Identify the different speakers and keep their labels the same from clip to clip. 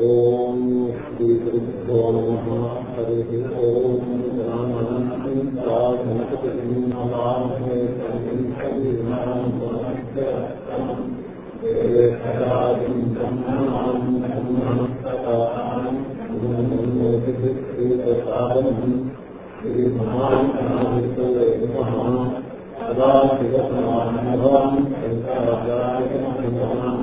Speaker 1: ॐ श्रीगुरुभ्यो नमः हरिः ॐ रामनन्तं राघनपतिं नमामहे सदा शिवसमानुभवान् शङ्कराचार्यमहिमान्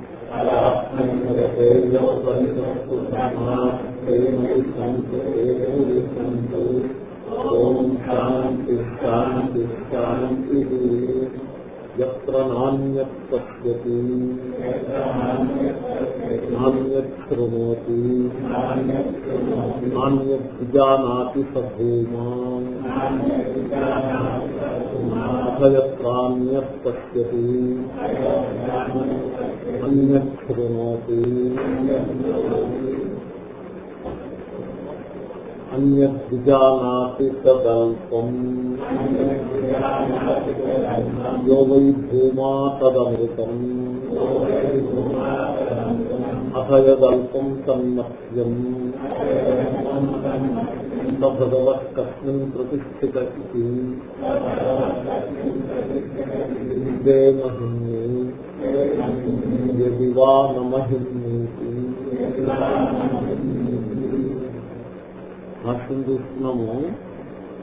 Speaker 1: శాంతి శాంతి శాంతి ఎత్ర నాణ్యత్ పశ్యతి నాణ్యత్ శృణోతి నాణ్యత్ విజానాతి సభూమా అథయత్రాణ్యత్ పశ్యతి అన్యత్ శృణోతి అన్యద్విజానాతి తదల్పం యో వై భూమా తదమృతం అథయదల్పం తన్మత్యం భగవత్ కస్మిన్ ప్రతిష్ఠిత ఇదే మహిమ్ని యది వా నమహిమ్నీతి భాష్యం చూస్తున్నాము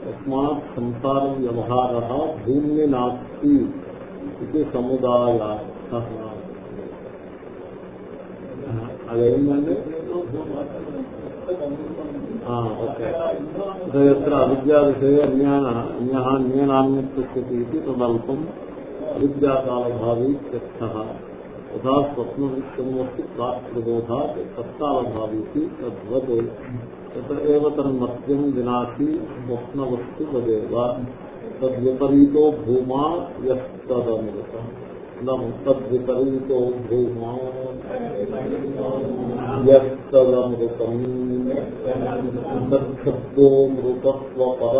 Speaker 1: తస్మాత్ సంసార వ్యవహార భూమి నాస్తి ఇది సముదాయ అదేంటండి ఓకే ఎత్ర అవిద్యా విషయ అన్యాన అన్య అన్యనాన్యత్యతి ఇది తదల్పం అవిద్యాకాలభావీ త్యర్థ యథా స్వప్న విషయం వస్తు ప్రాప్తిబోధా తత్కాలభావీ తద్వత్ తేవ తన్మత్యం వినాశి స్వప్నవస్తు వదేవ తద్విపరీతో భూమా యస్తదమృతం తద్విపరీతో భూమా యస్తదమృతం తద్శబ్దో మృతత్వపర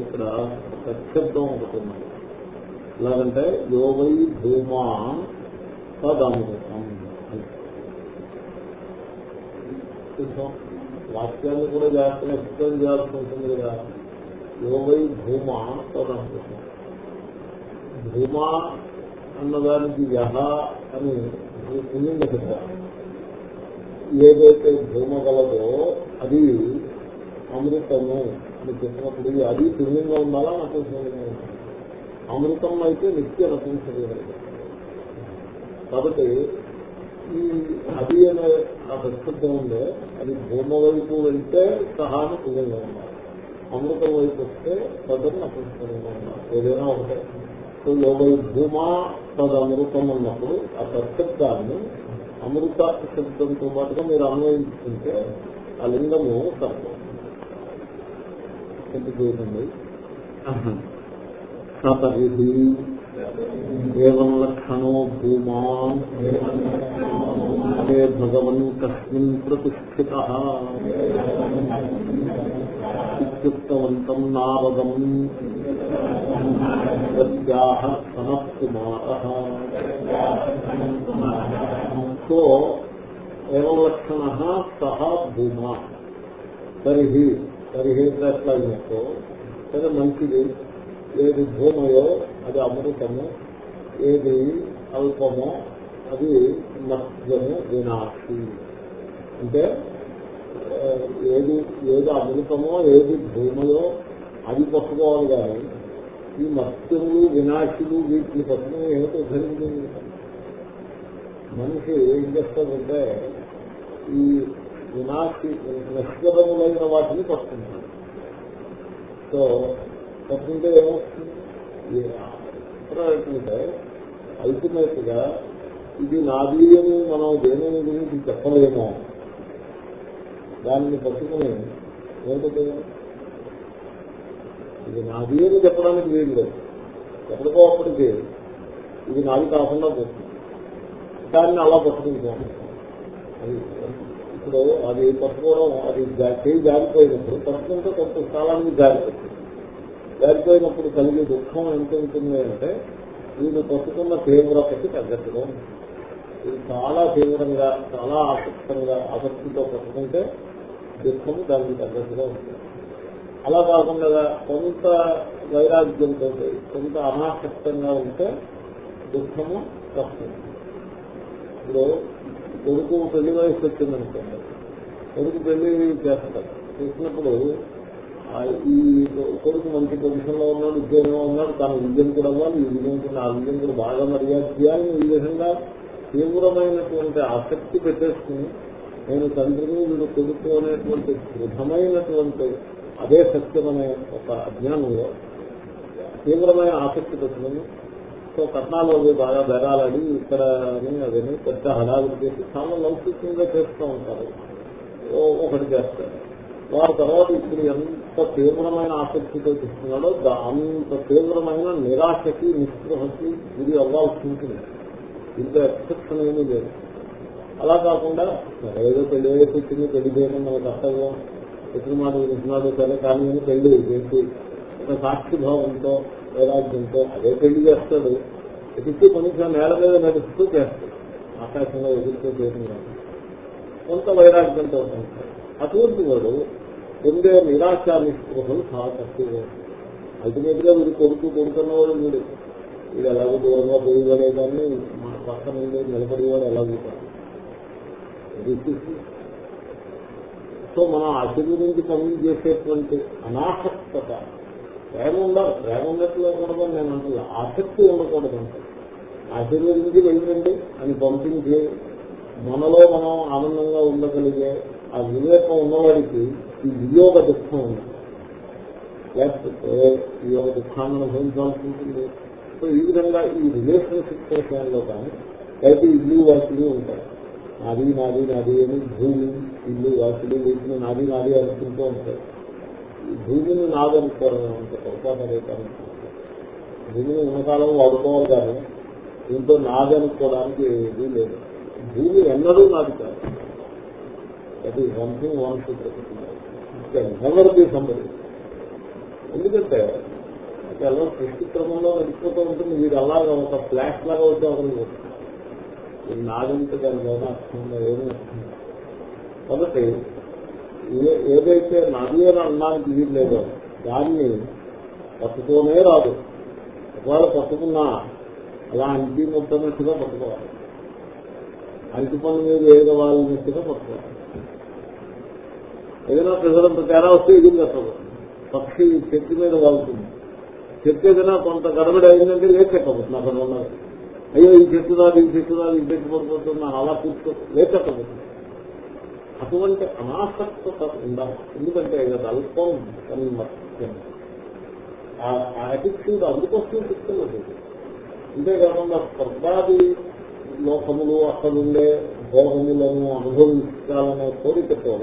Speaker 1: ఇక్కడ సత్శబ్దం ఒకటి ఉన్నది. ఎలాగంటే యోగై భూమా తదమృతం వాక్యాన్ని కూడా జాగ్రత్తగా ఎక్స్ప్లెయిన్ చేయాల్సి ఉంటుంది కదా యోగై భూమ తదమృతం భూమ అన్నదానికి యహ అని పుణ్యంగా చెప్పారు ఏదైతే భూమ గలదో అది అమృతము అని చెప్పినప్పుడు అది పుణ్యంగా ఉండాలా నపుంసకంగా ఉండాలి అమృతం అయితే నిత్య నపుంసకం కాబట్టి ఈ అది అనే ఆ ప్రస్తుతం ఉందే అది భూమ వైపు వెళ్తే సహాను పుణ్యంగా ఉండాలి అమృతం వైపు వస్తే తదని అపుంసకంగా ఉండాలి ఏదైనా ఒకటే. సో యోగై భూమా తద అమృతం అన్నప్పుడు ఆ ప్రశబ్దాన్ని అమృత శబ్దంతో పాటుగా మీరు అన్వయించుకుంటే ఆ లింగము చూడండి సతరిధి ఏం లక్షణో భూమా హే భగవన్ కస్మిన్ ప్రతిష్ఠిత ఇత్యుక్తవంతం నారదం తస్యాహ సనత్కుమార సో ఏం లక్షణ సహ భూమా తరిహి తరిహి ఎట్లా అయినట్టు సరే మంచిది ఏది భూమయో అది అమృతము ఏది అల్పమో అది మధ్యము వినాశి. అంటే ఏది ఏది అమృతమో ఏది భూమయో అది పట్టుకోవాలి కానీ ఈ మత్స్యములు వినాశులు వీటిని పట్టుకుని ఏమిటో జరిగింది మనిషి ఏం చేస్తాడంటే ఈ వినాశి నశ్వరములైన వాటిని పట్టుకుంటాడు. సో పట్టుకుంటే ఏమొస్తుంది? ఏంటంటే అల్టిమేట్గా ఇది నాది అని మనం దేని గురించి చెప్పలేము. దానిని పట్టుకుని ఏంటంటే ఇది నాది అని చెప్పడానికి వీలు లేదు. ఎప్పటికో అప్పటికి ఇది నాది కాకుండా పోతుంది. దాన్ని అలా పట్టుకుంటాను అది ఇప్పుడు అది పట్టుకోవడం అది చేయి జారిపోయినప్పుడు పట్టుకుంటే కొంత స్థలానికి జారిపోతుంది. జారిపోయినప్పుడు కలిగే దుఃఖం ఎంత ఉంటుంది అంటే వీళ్ళు పట్టుకున్న తీవ్రతకి తగ్గట్టుగా ఉంటుంది. ఇది చాలా తీవ్రంగా చాలా ఆసక్తంగా ఆసక్తితో పట్టుకుంటే దుఃఖము దానికి తగ్గట్టుగా ఉంటుంది. అలా కాకుండా కొంత వైరాగ్యంతో కొంత అనాసక్తంగా ఉంటే దుఃఖము తప్పదు ఇప్పుడు కొడుకు పెళ్ళి వయసు వచ్చిందనుకోండి కొడుకు పెళ్ళి చేస్తారు చేసినప్పుడు ఈ కొడుకు మంచి పొజిషన్లో ఉన్నాడు ఉద్యోగంలో ఉన్నాడు తన విద్యను కూడా అవ్వాలి ఈ విజయం కూడా ఆ విజయం కూడా బాగా మర్యాద చేయాలి ఈ విధంగా తీవ్రమైనటువంటి ఆసక్తి పెట్టేసుకుని నేను తండ్రిని వీడు కొడుకు అనేటువంటి దృఢమైనటువంటి అదే సత్యమనే ఒక అజ్ఞానంలో తీవ్రమైన ఆసక్తి పెట్టుకుని సో కట్నాలు అవి బాగా బెరాలని ఇక్కడ అని అవన్నీ పెద్ద హడావిడి చేసి చాలా లౌకికంగా చేస్తూ ఉంటారు. ఒకటి చేస్తారు వారి తర్వాత ఇప్పుడు ఎంత తీవ్రమైన ఆసక్తితో చూస్తున్నాడో అంత తీవ్రమైన నిరాశకి నిస్పృహకి గురి అవ్వాల్సి ఉంటుంది. ఇంత ఎక్సెప్షన్ ఏమీ లేదు. అలా కాకుండా ఏదో పెళ్ళి వయసు వచ్చింది పెళ్ళి చేయడం మన కర్తవ్యం ఎప్పుడు మాట వింటున్నాడు సరే కానీ పెళ్ళి చేసి ఒక సాక్షిభావంతో వైరాగ్యంతో అదే పెళ్ళి చేస్తాడు. ఎదుర్కొ కొంచెం నేల మీద నడుస్తూ చేస్తాడు. ఆకాశంలో ఎదుర్కొ చేయడం కొంత వైరాగ్యంతో అటువంటి వాడు పొందే నిరాశ నిస్పృహలు చాలా తక్కువ అల్టిమేట్గా వీడు కొడుకు కొడుకున్నవాడు వీడు. వీడు ఎలాగో దూరంగా పోయేవాడే కానీ మన పక్కన నిలబడేవాడు ఎలాగో సో మనం ఆశీర్వదించి పనులు చేసేటువంటి అనాసక్తత. ప్రేమ ఉండాలి. ప్రేమ ఉండట్లేకూడదు కూడా నేను అంటున్నా. ఆసక్తి ఉండకూడదు అంటే. ఆశీర్వదించి వెళ్ళండి అని పంపించి మనలో మనం ఆనందంగా ఉండగలిగే ఆ వివేకం ఉన్నవాడికి ఈ వియోగ దుఃఖం ఉంది. లేకపోతే వియోగ దుఃఖాన్ని అనుభవించాల్సి ఉంటుంది. సో ఈ విధంగా ఈ రిలేషన్షిప్ విషయంలో కానీ అయితే ఇల్లు వాసులు ఉంటాయి నాది నాది నాది అని భూమి ఇల్లు వాసులు వీటిని నాది నాది అనుకుంటూ ఉంటాయి భూమిని నాదనుకోవడం అంటే పొరపాటు భూమిని ఉన్నకాలం వాడుకోవాలి కానీ దీంతో నాదనుకోవడానికి ఏది లేదు. భూమి ఎన్నడూ నాది కాదు. అది one thing one should never be somebody ఎందుకంటే ఎలా సృష్టి క్రమంలో నడిచిపోతూ ఉంటుంది. మీరు అలాగా ఒక ఫ్లాష్ లాగా వచ్చి అవసరం ఇది నాదంటే దాని వల్ల అర్థంగా ఏమీ అర్థం కాబట్టి ఏదైతే నాది అని అనడానికి వీలు లేదో దాన్ని పట్టుకోనే రాదు. ఒకవేళ పట్టుకున్నా అలా అంటి ముట్టనట్టుగా పట్టుకోవాలి. అంటి పన్ను మీద ఏదవాలినట్టుగా పట్టుకోవాలి. ఏదైనా ప్రజలంత తేడా వస్తే ఇది కట్టదు పక్షి చెట్టు మీద వాళ్తుంది చెట్టు ఏదైనా కొంత గడబడి అయిందంటే లేచెక్కబోతుంది అక్కడ ఉన్నది. అయ్యో ఈ చెట్టు రాదు ఈ చెట్టు రాదు ఈ చెట్టు పడిపోతున్నాను అలా కూర్చో లేచెక్కబోతుంది అటువంటి అనాసక్త ఉండాలి. ఎందుకంటే అది అల్పం అని మర్చిపోయింది ఆ యాటిట్యూడ్ అందుకోసమే చెప్తున్నది. అంతేకాకుండా స్వర్గాది లోకములు అక్కడుండే భోగములను అనుభవించాలనే కోరికతో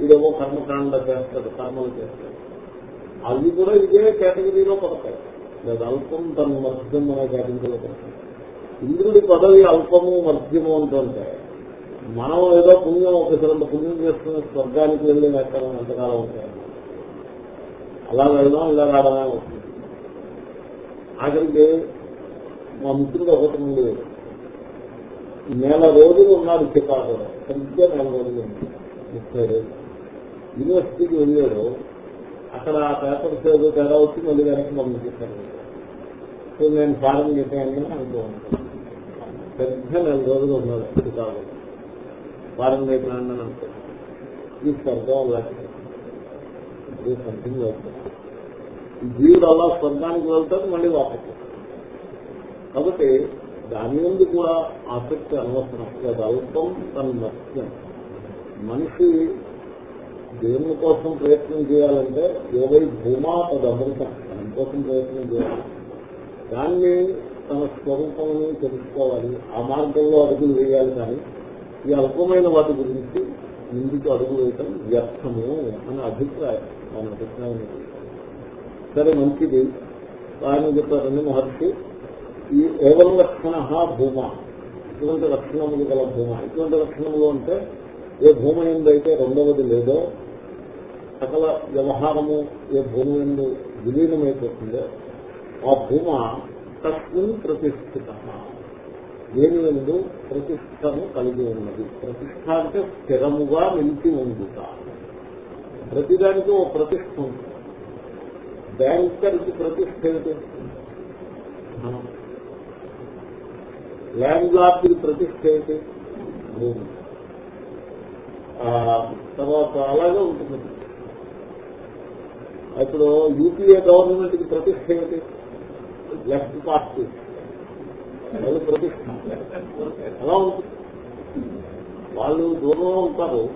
Speaker 1: వీడేమో కర్మకాండ చేస్తాడు కర్మలు చేస్తాడు. అవి కూడా ఇదే కేటగిరీలో పడతాయి. లేదా అల్పం తన మధ్యం అనే కేటగిరీలో పడతాయి. ఇంద్రుడి పదవి అల్పము మధ్యము అంటుంటే మనం ఏదో పుణ్యం ఒకసారి పుణ్యం చేసుకుని స్వర్గానికి వెళ్ళి ఎక్కడం ఎంతకాలం ఉంటాయి అలా వెళ్దాం ఇలా రావడమే వస్తుంది ఆఖరికి మా మిత్రుడు ఒకటి ఉంది. నెల రోజులు ఉన్నాడు చికాగోలో సరిగ్గా నెల రోజులు ఉంది. ముప్పై రోజులు. యూనివర్సిటీకి వెళ్ళాడు. అక్కడ ఆ పేపర్స్ ఏదో తేడా వచ్చి మళ్ళీ వెనక్కి పంపించేశారు సో నేను ఫారం చేశాను అనుకో పెద్ద నెల రోజులు ఉన్నాడు చికాగోలో ఫారం చేయకుండా అనుకో ఈ సంథింగ్ జీవుడు అలా స్వర్గానికి వెళ్తాడు మళ్ళీ వాపస్. కాబట్టి దాని ముందు కూడా ఆసక్తి అనవసరం. అది అల్పం తన మత్స్యం మనిషి దేవుని కోసం ప్రయత్నం చేయాలంటే ఏవై భూమా తదమృతం దానికోసం ప్రయత్నం చేయాలి. దాన్ని తన స్వరూపంని తెలుసుకోవాలి. ఆ మార్గంలో అడుగులు వేయాలి కానీ ఈ అల్పమైన వాటి గురించి ముందుకు అడుగు వేయటం వ్యర్థము అని అభిప్రాయం. ఆయన అభిప్రాయం సరే మంచిది. ఆయన చెప్పారండి మహర్షి ఈ ఏవల లక్షణ భూమ? ఇటువంటి లక్షణములు గల భూమ. ఇటువంటి లక్షణములు అంటే ఏ భూమి ఏందైతే రెండవది లేదో సకల వ్యవహారము ఏ భూమి నుండి విలీనమైపోతుందో ఆ భూమ తస్మిన్ ప్రతిష్ఠిత. దేని ఎందు ప్రతిష్టను కలిగి ఉన్నది. ప్రతిష్ట అంటే స్థిరముగా నిలిచి ఉంది ప్రతిదానికి ఓ ప్రతిష్ట ఉంది బ్యాంకర్కి ప్రతిష్ట ఏంటి ల్యాండ్ లార్డ్కి ప్రతిష్ట ఏంటి భూమి. తర్వాత అలాగే ఉంటుంది. ఇప్పుడు యూపీఏ గవర్నమెంట్కి ప్రతిష్ట ఏమిటి? లెఫ్ట్ పార్టీ అది ప్రతిష్ట. అలా ఉంటుంది? వాళ్ళు దూరంలో ఉంటారు.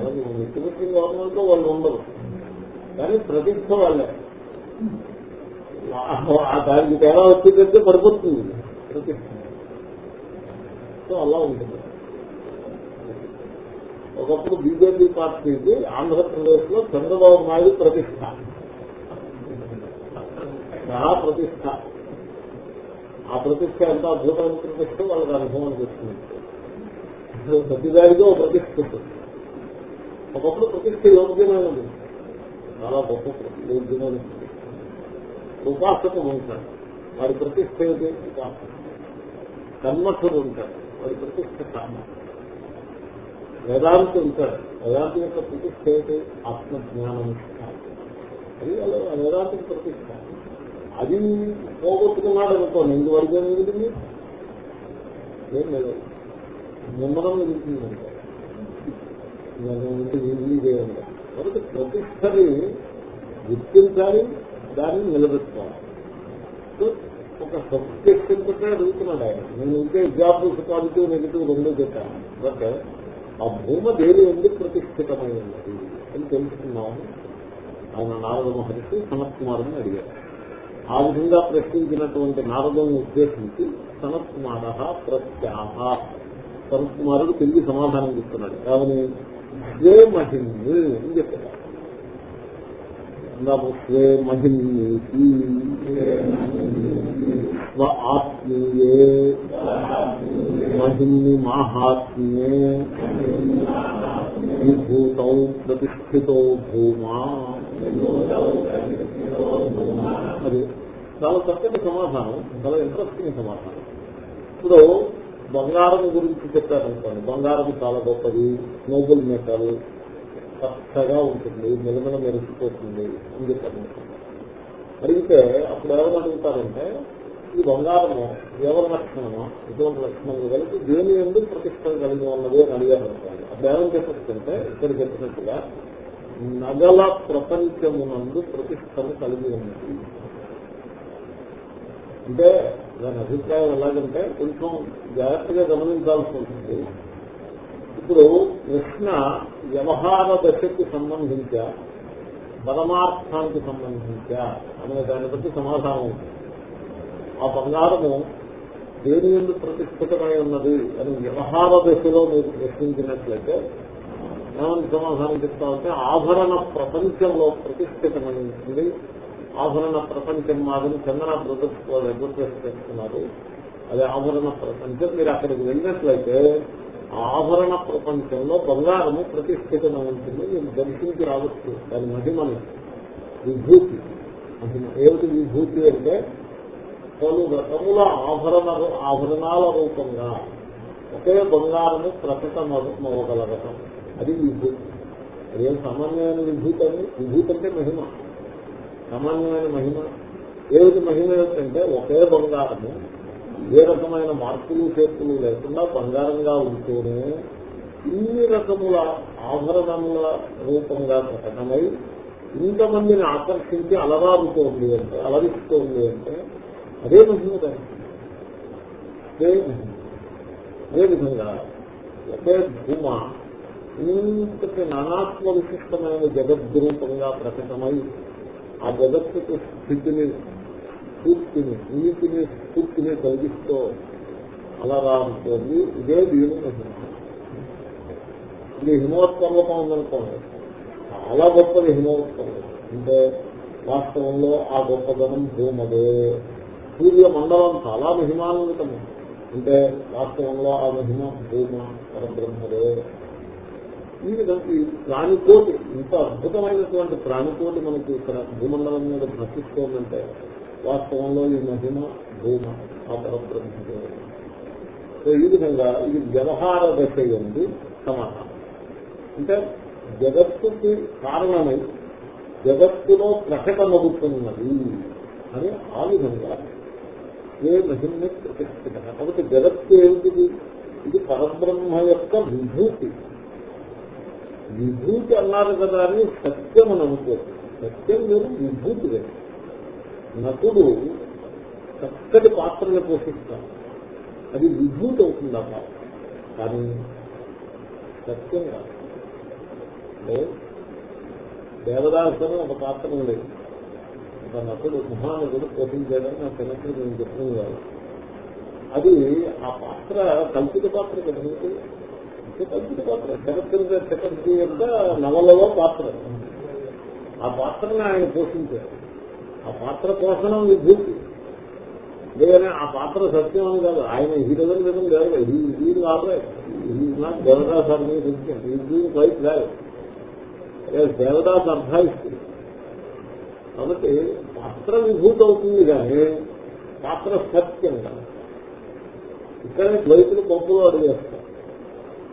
Speaker 1: అలాగే ముఖ్యమంత్రి గవర్నమెంట్లో వాళ్ళు ఉండరు. కానీ ప్రతిష్ట వాళ్ళే. ఆ దానికి తేడా వచ్చిందంటే పడిపోతుంది. ప్రతిష్ట. సో అలా ఉంటుంది. ఒకప్పుడు బీజేపీ పార్టీకి ఆంధ్రప్రదేశ్లో చంద్రబాబు నాయుడు ప్రతిష్ట. చాలా ప్రతిష్ట. ఆ ప్రతిష్ట ఎంత అద్భుతమైన ప్రతిష్ట? వాళ్ళకి అనుభవం చేస్తుంది ప్రతిదానితో ఒక ప్రతిష్ట ఉంటుంది ఒకప్పుడు ప్రతిష్ట యోగ్యమైనది చాలా గొప్ప యోగ్యమైన ఉపాసకం ఉపాసకుడు ఉంటాడు. వాడి ప్రతిష్ట ఏది ఉపాసకం కన్మఠుడు ఉంటాడు. వాడి ప్రతిష్ట సామర్థ్యం వేదాంతి ఉంటాడు. వేదాంతి యొక్క ప్రతిష్ట ఏంటి ఆత్మజ్ఞానం. అది అలా వేదాంతికి ప్రతిష్ట. అది పోగొట్టుకున్నాడు అనుకోండి ఇందు వరకు ఏం మిగిలింది ఏం లేదు. నిమ్మడం మిగులుతుంది అంటే కాబట్టి ప్రతిష్టని గుర్తించాలి దాన్ని నిలబెట్టుకోవాలి. ఒక సబ్జెక్ట్ తోటే అడుగుతున్నాడు ఆయన. నేను ఇంకే ఎగ్జాంపుల్స్ పాజిటివ్ నెగిటివ్ రెండో చెప్పాను. బట్ ఆ భూమ దేవి ఎందుకు ప్రతిష్ఠితమై ఉన్నది అని తెలుసుకున్నాము. ఆయన నారద మహర్షి సనత్ కుమారుని అడిగారు. ఆ విధంగా ప్రశ్నించినటువంటి నారదుని ఉద్దేశించి సనత్ కుమార ప్రత్యాహ. సనత్ కుమారుడు తిరిగి సమాధానం చెప్తున్నాడు. కావని స్వే మహిమ్ని అని చెప్పారు. అందాము స్వే స్వ ఆత్మీయే మహిమ్ని మాహాత్మ్యే విభూత ప్రతిష్ఠిత భూమా. అది చాలా చక్కటి సమాధానం చాలా ఇంట్రెస్టింగ్ సమాధానం. ఇప్పుడు బంగారం గురించి చెప్పారనుకోండి బంగారం చాలా గొప్పది నోబుల్ మెటల్ చక్కగా ఉంటుంది. నిలమిల మెరిసిపోతుంది అని చెప్పారు. అడిగితే అప్పుడు ఎవరు అడుగుతారంటే ఈ బంగారము ఎవరి లక్షణమా ఎటువంటి లక్షణాలు కలిపి దేని ఎందుకు ప్రతిష్టం కలిగి ఉన్నది అని అడిగారు అప్పుడు ఏమని చెప్పొచ్చంటే ఇక్కడ చెప్పినట్టుగా నగల ప్రపంచమునందు ప్రతిష్టను కలిగి ఉన్నది. అంటే దాని అభిప్రాయం ఎలాగంటే కొంచెం జాగ్రత్తగా గమనించాల్సి ఉంటుంది. ఇప్పుడు కృష్ణ వ్యవహార దశకు సంబంధించా పరమార్థానికి సంబంధించా అనే దాన్ని బట్టి సమాధానం ఉంటుంది ఆ బంగారము దేని ఎందుకు ప్రతిష్ఠితమై ఉన్నది అని వ్యవహార దశలో మీరు ప్రశ్నించినట్లయితే ఏమని సమాధానం చెప్తామంటే ఆభరణ ప్రపంచంలో ప్రతిష్ఠితమై ఉంటుంది ఆభరణ ప్రపంచం మాదిరి చందన బ్రదర్స్ వాళ్ళు అడ్వర్టైజ్ చేస్తున్నారు అదే ఆభరణ ప్రపంచం మీరు అక్కడికి వెళ్ళినట్లయితే ఆభరణ ప్రపంచంలో బంగారము ప్రతిష్ఠితమై ఉంటుంది మీరు దర్శించి రావచ్చు. దాని మహిమని విభూతి. మహిమ. ఏమిటి విభూతి అంటే పలు రకముల ఆభరణ ఆభరణాల రూపంగా ఒకే బంగారము ప్రకటమవగలగటం అది విభూతి. అదేం సామాన్యమైన విభూతి అని విభూతి అంటే మహిమ. సామాన్యమైన మహిమ. ఏమిటి మహిమ ఏమిటంటే ఒకే బంగారము ఏ రకమైన మార్పులు చేర్పులు లేకుండా బంగారంగా ఉంటూనే ఇన్ని రకముల ఆభరణముల రూపంగా ప్రకటమై ఇంతమందిని ఆకర్షించి అలరారుతోంది అంటే అలరిస్తోంది అంటే అదే మహిమ. అదేవిధంగా ఒకే భూమ ఇంతటి నానాత్మ విశిష్టమైన జగద్రూపంగా ప్రకటమై ఆ జగత్తుకు స్థితిని స్ఫూర్తిని నీతిని స్ఫూర్తిని కలిగిస్తూ అలా రాబోతుంది ఇదే దీని ఇది హిమవత్ ఉందనుకోండి చాలా గొప్పది హిమవత్ అంటే వాస్తవంలో ఆ గొప్పదనం భూమదే. సూర్య మండలం చాలా మహిమాన్వితము అంటే వాస్తవంలో ఆ మహిమ భూమ పరబ్రహ్మదే. ఈ విధంగా ఈ ప్రాణికోటి ఇంత అద్భుతమైనటువంటి ప్రాణికోటి మనకి ఇక్కడ భూమండలం మీద భ్రతిస్తోందంటే వాస్తవంలో ఈ మహిమ భూమ ఆ పరబ్రహ్మదే సో ఈ విధంగా ఇది వ్యవహార దశ ఉంది సమాధానం. అంటే జగత్తుకి కారణమై జగత్తులో ప్రకటమవుతున్నది అని ఆ విధంగా ఏ మహిమ ప్రతిష్ఠిత కాబట్టి జగత్తు ఏమిటిది? ఇది పరబ్రహ్మ యొక్క విభూతి. విభూతి అన్నారు కదా అని సత్యం అని అనుకోదు సత్యం వేరు విభూతి లేదు నటుడు చక్కటి పాత్రను పోషిస్తాడు. అది విభూతి అవుతుంది ఆ పాత్ర. కానీ సత్యం కాదు. అంటే దేవదాసను ఒక పాత్ర ఉండేది ఒక నటుడు మహానటుడు పోషించాడని నా చిన్నప్పుడు నేను చెప్పింది కాదు. అది ఆ పాత్ర కల్పిత పాత్ర కదా కల్పిత పాత్ర. చరిత్ర చక్రవర్తి యొక్క నవలలో పాత్ర. ఆ పాత్రని ఆయన పోషించారు. ఆ పాత్ర పోషణం విభూతి లేదని ఆ పాత్ర సత్యం అని కాదు. ఆయన హీరోజన్ విధం లేదు హీ కాదు నాట్ దేవదాస్ అర్థం సత్యం హీ క్వైట్ లేదు దేవదాస్ అర్థాయిస్తుంది కాబట్టి పాత్ర విభూతి అవుతుంది కానీ పాత్ర సత్యం కాదు. ఇక్కడ ద్వైతులు పప్పులు అడిగేస్తారు.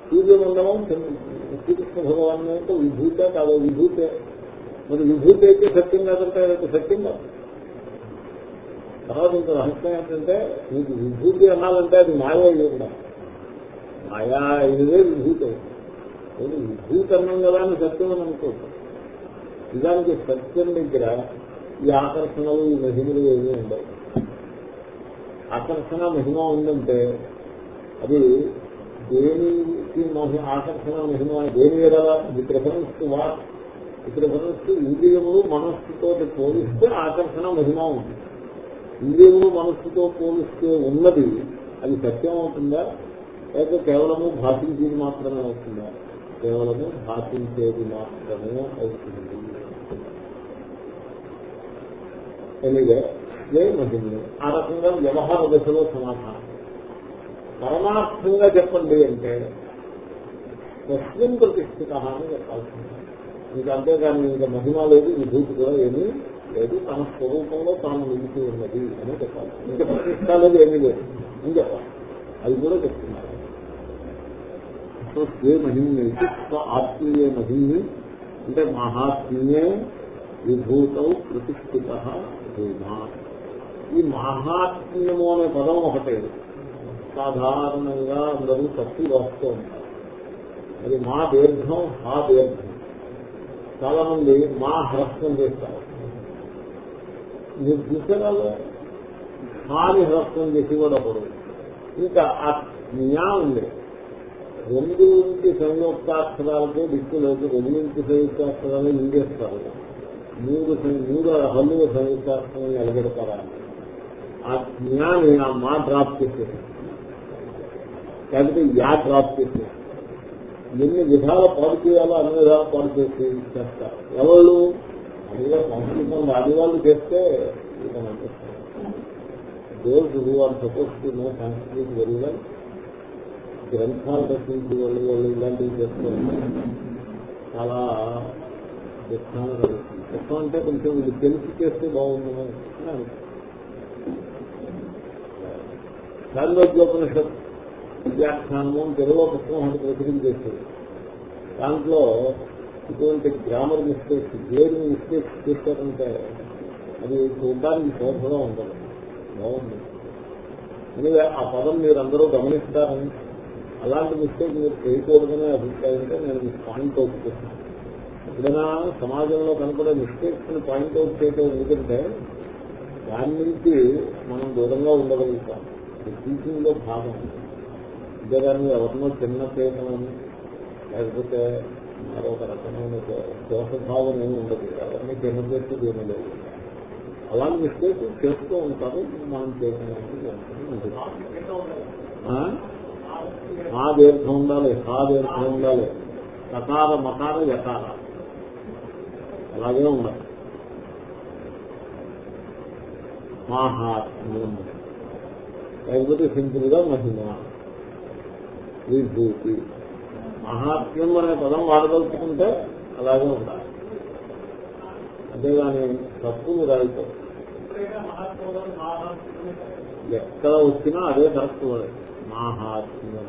Speaker 1: సూర్యమండలం శ్రీకృష్ణ భగవాన్ యొక్క విభూతే కాదు విభూతే. మరి విభూతి అయితే సత్యం కాదంటే అదైతే సత్యం కాదు. తర్వాత ఇంత రహస్యం ఏంటంటే మీకు విభూతి అనాలంటే అది మాయ అయి మాయా ఇదే విభూతి అవుతుంది విభూతి అన్నాం కదా అని సత్యం అని అనుకోవచ్చు నిజానికి సత్యం దగ్గర ఈ ఆకర్షణలు ఈ మహిమలు ఏమీ ఉండవు. ఆకర్షణ మహిమ ఉందంటే అది దేనికి మహి ఆకర్షణ మహిమ దేని కదా ఇది ప్రిఫరెన్స్ వాట్ ఈ మనస్సు ఇంద్రియములు మనస్సుతో పోలిస్తే ఆకర్షణ మహిమ ఉంది. ఇంద్రియములు మనస్సుతో పోలిస్తే ఉన్నది. అది సత్యం అవుతుందా? లేక కేవలము భాషించేది మాత్రమే అవుతుందా? కేవలము భాషించేది మాత్రమే అవుతుంది. ఎనివే ఏ ఆ రకంగా వ్యవహార దశలో సమాధానం. పరమార్థంగా చెప్పండి అంటే తస్మిన్ ప్రతిష్ఠిత అని చెప్పాల్సింది. ఇంకా అంతేకాని ఇంకా మహిమ లేదు విభూతి కూడా ఏమీ లేదు. తన స్వరూపంలో తాను నిలిచి ఉన్నది అని చెప్పాలి. ఇంకా ప్రతిష్ట లేదు ఏమీ లేదు అని చెప్పాలి. అది కూడా చెప్తున్నారు. సో స్వే మహిమ్ని ఆత్మీయ మహిమ్ని అంటే మహాత్మ్యే విభూత ప్రతిష్ఠిత భూమా. ఈ మహాత్మ్యము అనే పదం ఒకటే. సాధారణంగా అందరూ తప్పు వస్తూ ఉంటారు. అది మా దీర్ఘం హా దీర్ఘం. చాలా మంది మా హ్రస్వం చేస్తారు. మీరు చూసారా హాని హ్రస్వం చేసి కూడా అప్పుడు ఇంకా ఆ జ్ఞా ఉంది. రెండు నుంచి సంయుక్తాక్షరాలతో దిక్కులేదు రెండు నుంచి సంయుక్తాక్షరాలు ఇంగేస్తారు మూడు మూడు హల్లువ సంయుక్తాక్షరాలు నిలబెడతారా ఆ జ్ఞాని ఆ మా డ్రాప్ చేసేది లేకపోతే యా డ్రాప్ చేసేది ఎన్ని విధాల పాడు చేయాలో అన్ని విధాల పాడు చేసి చేస్తారు ఎవరు అందులో సంస్కృతం రాని వాళ్ళు చేస్తే దేవుడు who are suppose to know సంస్కృతి వెరీ వెల్ గ్రంథాలు రచించి వాళ్ళు వాళ్ళు ఇలాంటివి చేస్తారు చాలా దుఃఖాలు కలుగుతుంది దుఃఖం అంటే కొంచెం ఇది తెలిసి చేస్తే బాగుందని చాంద్రోద్యోపనిషత్ అని తెలుగులో పుస్తకం ఒకటి ప్రచురణ చేస్తుంది దాంట్లో ఇటువంటి గ్రామర్ మిస్టేక్స్ దేని మిస్టేక్స్ చేశారంటే అది చూడడానికి శోభగా ఉండదు బాగుంది. ఎందుకంటే ఆ పదం మీరు అందరూ గమనిస్తారని అలాంటి మిస్టేక్ మీరు చేయకూడదనే అభిప్రాయంతో నేను మీకు పాయింట్ అవుట్ చేస్తాను ఎప్పుడైనా సమాజంలో కనపడే మిస్టేక్స్ని పాయింట్ అవుట్ చేయడం ఎందుకంటే దాని నుంచి మనం దూరంగా ఉండగలుగుతాం. టీచింగ్లో భాగం. అంతేగాని ఎవరినో చిన్న చేయటమని లేకపోతే మరొక రకమైన దోషభావం ఏమి ఉండదు. ఎవరిని చిన్న చేసేది ఏమీ లేదు. అలాంటి మిస్టేక్ చేస్తూ ఉంటారు. మనం చేయడానికి ఆ? దీర్ఘం ఉండాలి హా దీర్ఘం ఉండాలి. సకార మకార యకార అలాగే ఉండాలి. మాహాత్మ్యం. లేకపోతే సింపుల్గా మహిమ. విభూతి మహాత్మ్యం అనే పదం వాడదలుచుకుంటే అలాగే ఉండాలి. అంతేగాని తప్పులు రాయితో ఎక్కడ వచ్చినా అదే కరెక్ట్ మహాత్మ్యం.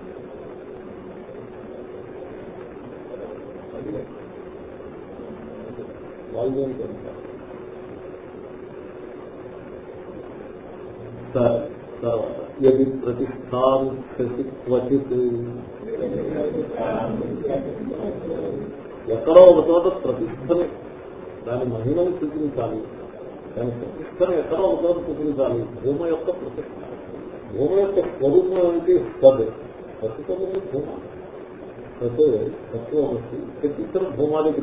Speaker 1: వాళ్ళు యది ప్రతిష్టాంశసి క్వచిత్. ఎక్కడో ఒక చోట ప్రతిష్టని దాని మహిమను చూపించాలి దాని ప్రతిష్టను ఎక్కడో ఒక చోట చూపించాలి భూమ యొక్క ప్రతిష్ట. భూమ యొక్క స్వరూపం ఏంటి సద్ ప్రతిష్టం భూమ. సత్ తత్వమస్తి ప్రతిష్టం భూమాదికి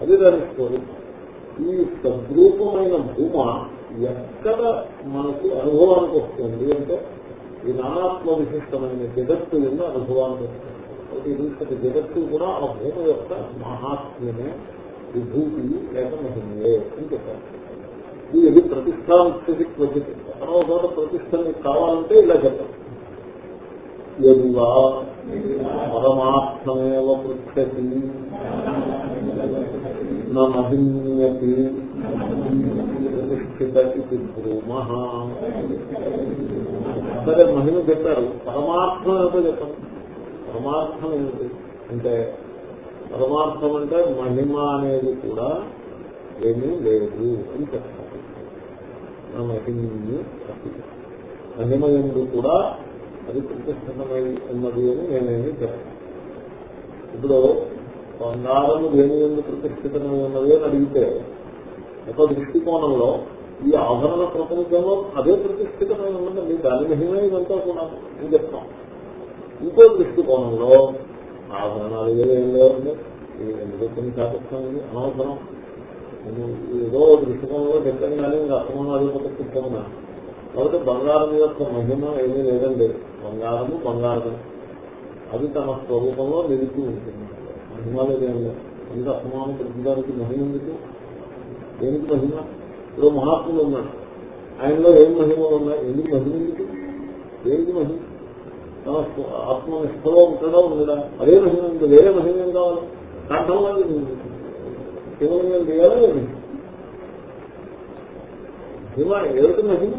Speaker 1: అది దాని స్వరూపం. ఈ సద్రూపమైన భూమ ఎక్కడ మనకు అనుభవానికి వస్తుంది అంటే ఈ నానాత్మ విశిష్టమైన జగత్తు ఎన్న అనుభవానికి వస్తుంది. ఇంతటి జగత్తు కూడా ఆ భూమి యొక్క మహాత్మ్యమే విభూతి లేక మహిమే అని చెప్పారు. ఇది ప్రతిష్టాంతి క్వచిత్ ఎక్కడో ప్రతిష్టని కావాలంటే ఇలా చెప్పాలి ఎదువా పరమాత్మేవ పృచ్చతి నహిన్యతి ప్రతిష్ఠిత ఇది భ్రూమ సరే మహిమ చెప్పారు. పరమార్థం ఏమిటో చెప్పండి. పరమార్థం ఏమిటి? అంటే పరమార్థం అంటే మహిమ అనేది కూడా ఏమీ లేదు అని చెప్తారు మహిమ్యు మహిమ ఎందు కూడా అది ప్రతిష్ఠితమై ఉన్నది అని నేనేమి చెప్తాను ఇప్పుడు బంగారము దేని ఎందుకు ప్రతిష్ఠితమై ఉన్నది అని అడిగితే ఒక దృష్టికోణంలో ఈ ఆభరణ ప్రపంచంలో అదే ప్రతిష్ఠితమై ఉందండి దాని మహిమే ఇదంతా కూడా నేను చెప్తాం. ఇంకో దృష్టికోణంలో ఆభరణాలు ఏం లేవండి ఎందుకు కొన్ని అనవసరం. ఏదో దృష్టికోణంలో చెప్పండి కానీ ఇంకా అసమానాలు అదే కాబట్టి బంగారం యొక్క మహిమ ఏమీ లేదండి. బంగారము బంగారం అది తన స్వరూపంలో నిలిచి ఉంటుంది. మహిమ లేదేం లేదు. అందుకు అసమానం ప్రతిదానికి మహిమ ఎందుకు? దేనికి మహిమ? ఇప్పుడు మహాత్ములు ఉన్నాడు. ఆయనలో ఏం మహిమలు ఉన్నాయి ఎందుకు మహిమ ఏంటి మహిమ? తన ఆత్మనిష్టలో ఉంటాడో ఉండడా? అదే మహిమ ఇంకా వేరే మహిమ ఏం కావాలి? కంఠంలో శివలింగం చేయాలా లేదు మహిమ ఏమిటి? మహిమ?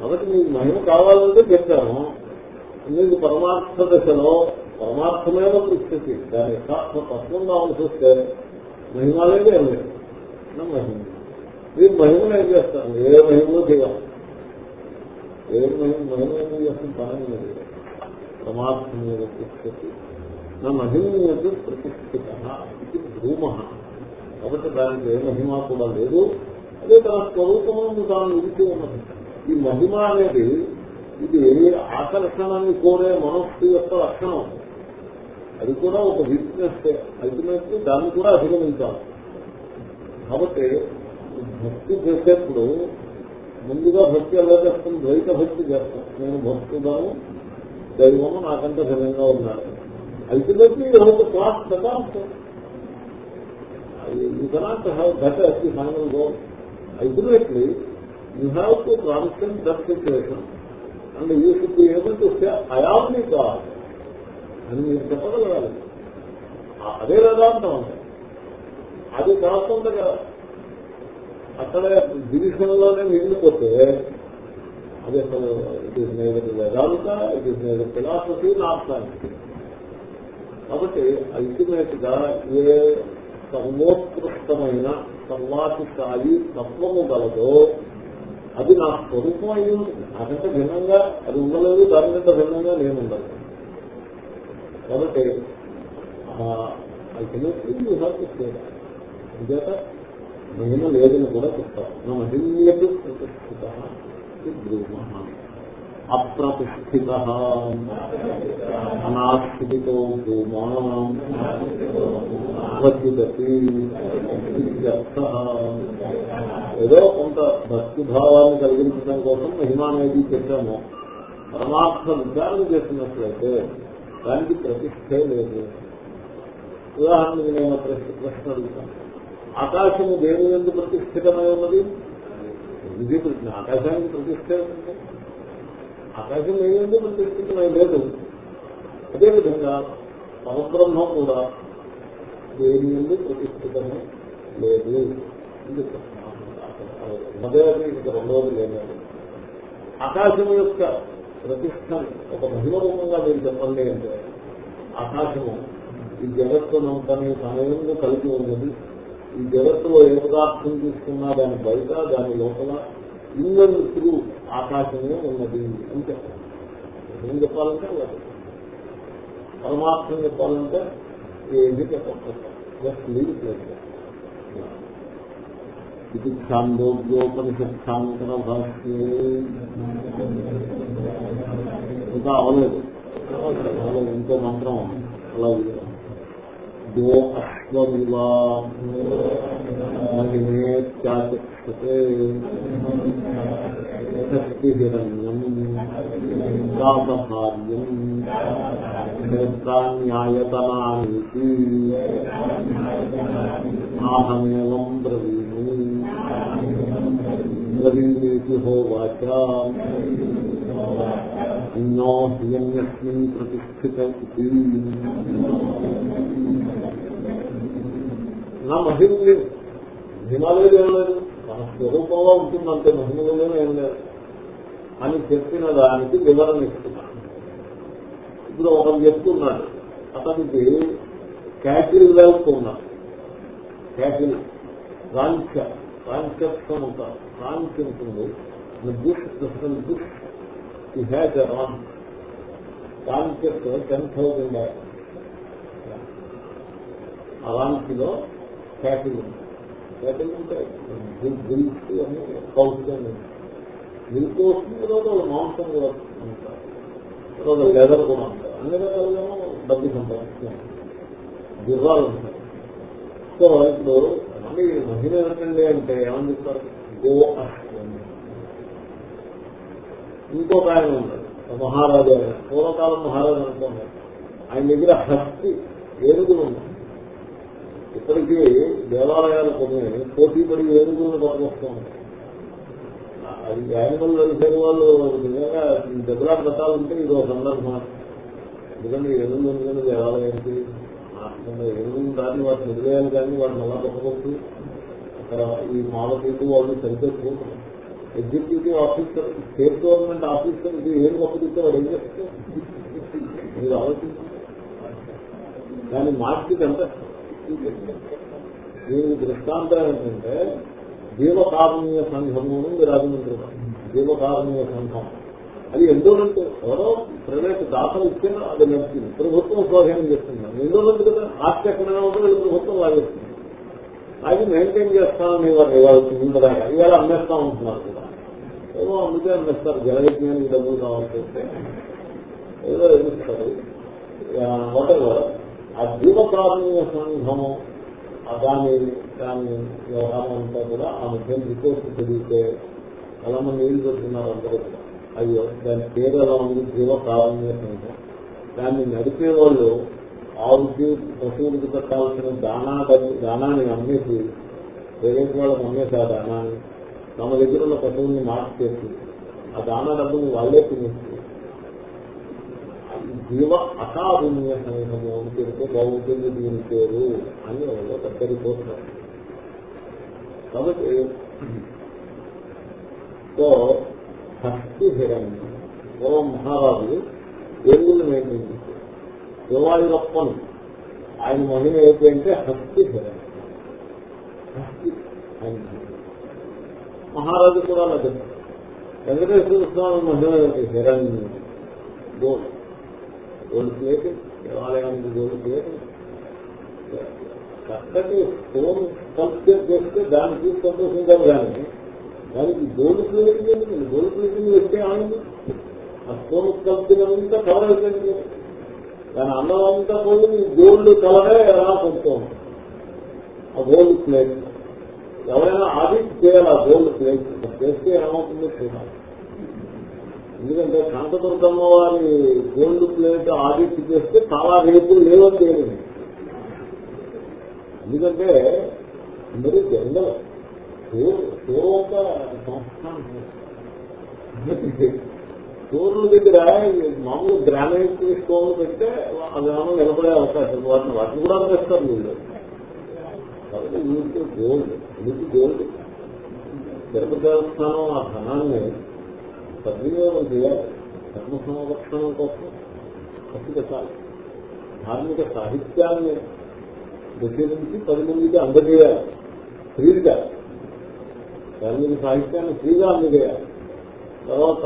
Speaker 1: కాబట్టి మీకు మహిమ కావాలంటే చెప్పాను మీకు పరమార్థ దశలో పరమార్థమైన పరిస్థితి దాని యథార్థ తత్వం కావాల్సి వస్తే మహిమ లేదు. లేదు మహిమ. మీరు మహిమలు ఏం చేస్తారు ఏ మహిమలో చేయాలి ఏ మహిమ మహిమ ఏం చేస్తాం? పని లేదు పరమార్థం మీద పరిస్థితి నా మహిమకు ప్రతిష్ఠిత ఇది భూమ కాబట్టి దానికి ఏ మహిమ కూడా లేదు. అదే తన స్వరూపము తాను నిలిచి ఉన్నది. ఈ మహిమ అనేది ఇది ఆకర్షణని కోరే మనస్సు యొక్క లక్షణం. అది కూడా ఒక వీక్నెస్ అల్టిమేట్లీ దాన్ని కూడా అధిగమించాలి. కాబట్టి భక్తి చేసేప్పుడు ముందుగా భక్తి ఎలా చేస్తాం? ద్వైత భక్తి చేస్తాం. నేను భక్తుదాను దైవము నాకంటే భిన్నంగా ఉన్నాడు అల్టిమేట్లీ ఒక class Prakash you cannot have that at the final goal ultimately you have to transcend that situation and you should be able to say అయామ్ని కాదు అని మీరు చెప్పగలగాలి. అదే వేదాంతం. అంటే అది కాకుండా అక్కడ డివిజన్లోనే మిగిలిపోతే అది అసలు it is neither Vedanta it is neither philosophy not science కాబట్టి అల్టిమేట్గా ఏ సర్వోత్కృష్టమైన సర్వాతిశాయి తత్వము గలదో అది నా స్వరూపం అయి ఉంటుంది. నాకంటే భిన్నంగా అది ఉండలేదు దానికంటే భిన్నంగా నేను ఉండదు కాబట్టి ultimately you have to say అంచేత మహిమ లేదని కూడా చెప్తారు. నా ప్రతిష్ఠిత. బ్రూమ అప్రతిష్ఠిత. అనాస్థితో భూమా ఏదో కొంత భక్తిభావాన్ని కలిగించడం కోసం మహిమ అనేది చెప్పాము పరమార్థ విచారణ చేసినట్లయితే దానికి ప్రతిష్టే లేదు. ఉదాహరణకి నేను ప్రశ్న అడుగుతాను. ఆకాశము దేని ఎందుకు ప్రతిష్ఠితమై ఉన్నది? ఇది ప్రశ్న ఆకాశానికి ప్రతిష్ట ఆకాశం దేని ఎందు ప్రతిష్ఠితమై లేదు. అదేవిధంగా పరబ్రహ్మ కూడా దేని ఎందుకు ప్రతిష్ఠితమై లేదు. మొదటి ఇంకా రెండవది లేదు ఆకాశం యొక్క ప్రతిష్టను ఒక మహిమ రూపంగా మీరు చెప్పండి అంటే ఆకాశము ఈ జగత్తునంతని సమయంలో కలిగి ఉన్నది. ఈ జగత్తులో ఏ పదార్థం తీసుకున్నా దాని బయట దాని లోపల ఇన్నెందుకు ఆకాశమే ఉన్నది అని చెప్పాలి ఏం చెప్పాలంటే అలా పరమార్థం చెప్పాలంటే ఏంటి చెప్పకపోతే జస్ట్ లీవ్ ప్లేస్ ఇది ఛాందోగ్యోపనిషత్సాంతర భాష్యే. ఇంకా అవలేదు. అవలేదు. ఇంకో మంత్రం అలా ఉంది. దో అశ్వమివా మహిమేత్యాచక్షతే శక్తిహిరణ్యం కామహార్యం క్షేత్రాన్యాయతనానికి ఆహమేవం బ్రవీమి బ్రవీమీతి హోవాచ అన్యో హియన్యస్మిన్ ప్రతిష్ఠిత ఇది నా లేదు మహిమాలేదు ఏం లేదు మన స్వరూపంలో ఉంటుంది ఉంటుందంటే మహిమలో ఏం లేదు అని చెప్పిన దానికి వివరణ ఇస్తున్నాను ఇప్పుడు ఒక చెప్తున్నాడు అతనికి క్యాటిల్ వెల్త్ ఉన్నాడు క్యాటిల్ రాంచ రాంచత్వం ఉంటారు రాంచి ఉంటుంది బుష్ కృష్ణ బుష్ ఈ హ్యాజ్ రాన్ రాంచత్ టెన్ థౌజండ్ అలాంటిలో క్యాటిల్ ఉంది క్యాటిల్ ఉంటాయి గిల్స్ అని కౌస్ అని మిల్క్ వస్తుంది తర్వాత వాళ్ళ మాంసం కూడా ఉంటారు తర్వాత లెదర్ కూడా ఉంటారు అన్ని రకాలుగాను డబ్బు సంపాదిస్తున్నారు గుర్రాలు ఉంటాయి సో ఇప్పుడు మళ్ళీ మహిళ ఏంటండి అంటే ఏమని చెప్తారు? గో అహ్ ఇంకొక ఆయన ఉన్నాడు మహారాజు ఆయన పూర్వకాలం మహారాజు అనుకున్నాడు ఆయన దగ్గర హస్తి ఏనుగులు ఉన్నాయి. ఇప్పటికీ దేవాలయాలు కొన్ని పోటీ పడి ఏనుగులను పట్టుకొస్తూ ఉంటాయి అది యానిమల్ వెల్ఫేర్ వాళ్ళు నిజంగా దెబ్బలా పెట్టాలంటే ఇది ఒక సందర్భం. ఎందుకంటే ఎరువులు ఎందుకంటే దేవాలయానికి ఎరువులు దాన్ని వాటిని వదిలేయాలి కానీ వాటిని అలా పట్టుకోవచ్చు అక్కడ ఈ మాలతీసు వాళ్ళు సరిపోతున్నారు executive officer state government officer ఇది ఏం పప్పుదిస్తే వాడు ఏం చేస్తారు మీరు ఆలోచించారు దాని మార్కెట్ ఎంత? దీనికి దృష్టాంతం ఏంటంటే జీవకారుణ్య సంఘము అని రాజమండ్రి జీవకారుణ్య సంఘం. అది ఎండోమెంట్ ఎవరో ప్రైవేట్ దాతలు ఇస్తే అది నచ్చింది ప్రభుత్వం స్వాధీనం చేస్తున్నాను ఎండోమెంట్ కదా ఆస్తి ఎక్కడైనా ఉంటే వీళ్ళు ప్రభుత్వం లాగేస్తుంది అది మెయింటైన్ చేస్తామని వారు ఇవాళ ముందరాగా ఇవాళ అమ్మేస్తా ఉంటున్నారు కూడా. ఏమో అందుకే అమ్మేస్తారు జలయజ్ఞానికి డబ్బులు కావాల్సి ఏదో ఎదుస్తారు వాటెవర్ ఆ జీవ జీవకారుణ్య సంఘము దాని దాని వ్యవహారం అంతా కూడా ఆ మధ్య రిపోర్ట్ చదివితే చాలా మంది నీళ్ళు పెడుతున్నారు అందరూ కూడా. అయ్యో దాని పేరు ఎలా ఉంది? జీవ ప్రారంభ సంఘం దాన్ని నడిపే వాళ్ళు ఆవుకి పశువులకు కట్టాల్సిన దానా డబ్బు దానాన్ని అమ్మేసి ప్రైవేట్ వాళ్ళకి అమ్మేసి ఆ దానాన్ని తమ దగ్గర ఉన్న పశువుల్ని మార్చేసి ఆ దాన డబ్బుని వాళ్ళే తినేస్తుంది జీవ అకారుణ్య సంఘము అని పెడితే బాగుంటుంది దీని పేరు అని వాళ్ళు పెద్ద రిపోర్ట్ కాబట్టి సో భక్తి హిరణ్యం పూర్వం మహారాజు ఏనుగులు మెయింటైన్ చేశారు శివాయురప్పను ఆయన మహిమ ఏంటంటే హస్తి హిరణ్యం హస్తి ఆయన మహారాజు కూడా అలా చెప్పారు వెంకటేశ్వర స్వామి మహిళ హిరణ్యం గోల్డ్ గోల్డ్ ప్లేట్ దేవాలయానికి గోల్డ్ ప్లేట్ చక్కటి స్టోన్ కల్చర్ చేస్తే దానికి సంతోషించాం కానీ దానికి గోల్డ్ ప్లేట్ ఎందుకు? గోల్డ్ ప్లేట్ వచ్చే ఆనందం ఆ స్టోన్ కల్చర్ అంతా కవర్ అయిపోయింది దాని అన్నం అంతా పోయి గోల్డ్ కలరే ఎలా కొంటూ ఆ గోల్డ్ ప్లేట్ ఎవరైనా ఆడిట్ చేయాలి ఆ గోల్డ్ ప్లేస్ చేస్తే ఏమవుతుందో చూడాలి. ఎందుకంటే కాంతదుర్గమ్మ వారి గోల్డ్ ప్లేట్ ఆడిట్ చేస్తే చాలా రేపులు లేవని తేలింది ఎందుకంటే మరి జంగల్ పూర్వక సంస్థానం. దగ్గర మామూలు గ్రానైట్ స్టోన్ పెడితే అవి ఏమో నిలబడే అవకాశం వాటిని వాటిని కూడా అందిస్తారు వీళ్ళు. కాబట్టి వీటికి గోల్డ్ వీటికి గోల్డ్ తిరుపతి దేవస్థానం ఆ ధనాన్ని సద్వినియోగం చేయాలి. ధర్మ సంరక్షణం కోసం ఖర్చు పెట్టాలి. ధార్మిక సాహిత్యాన్ని దగ్గర నుంచి పది మందికి అందజేయాలి. ఫ్రీగా. ధార్మిక సాహిత్యాన్ని ఫ్రీగా అందజేయాలి. తర్వాత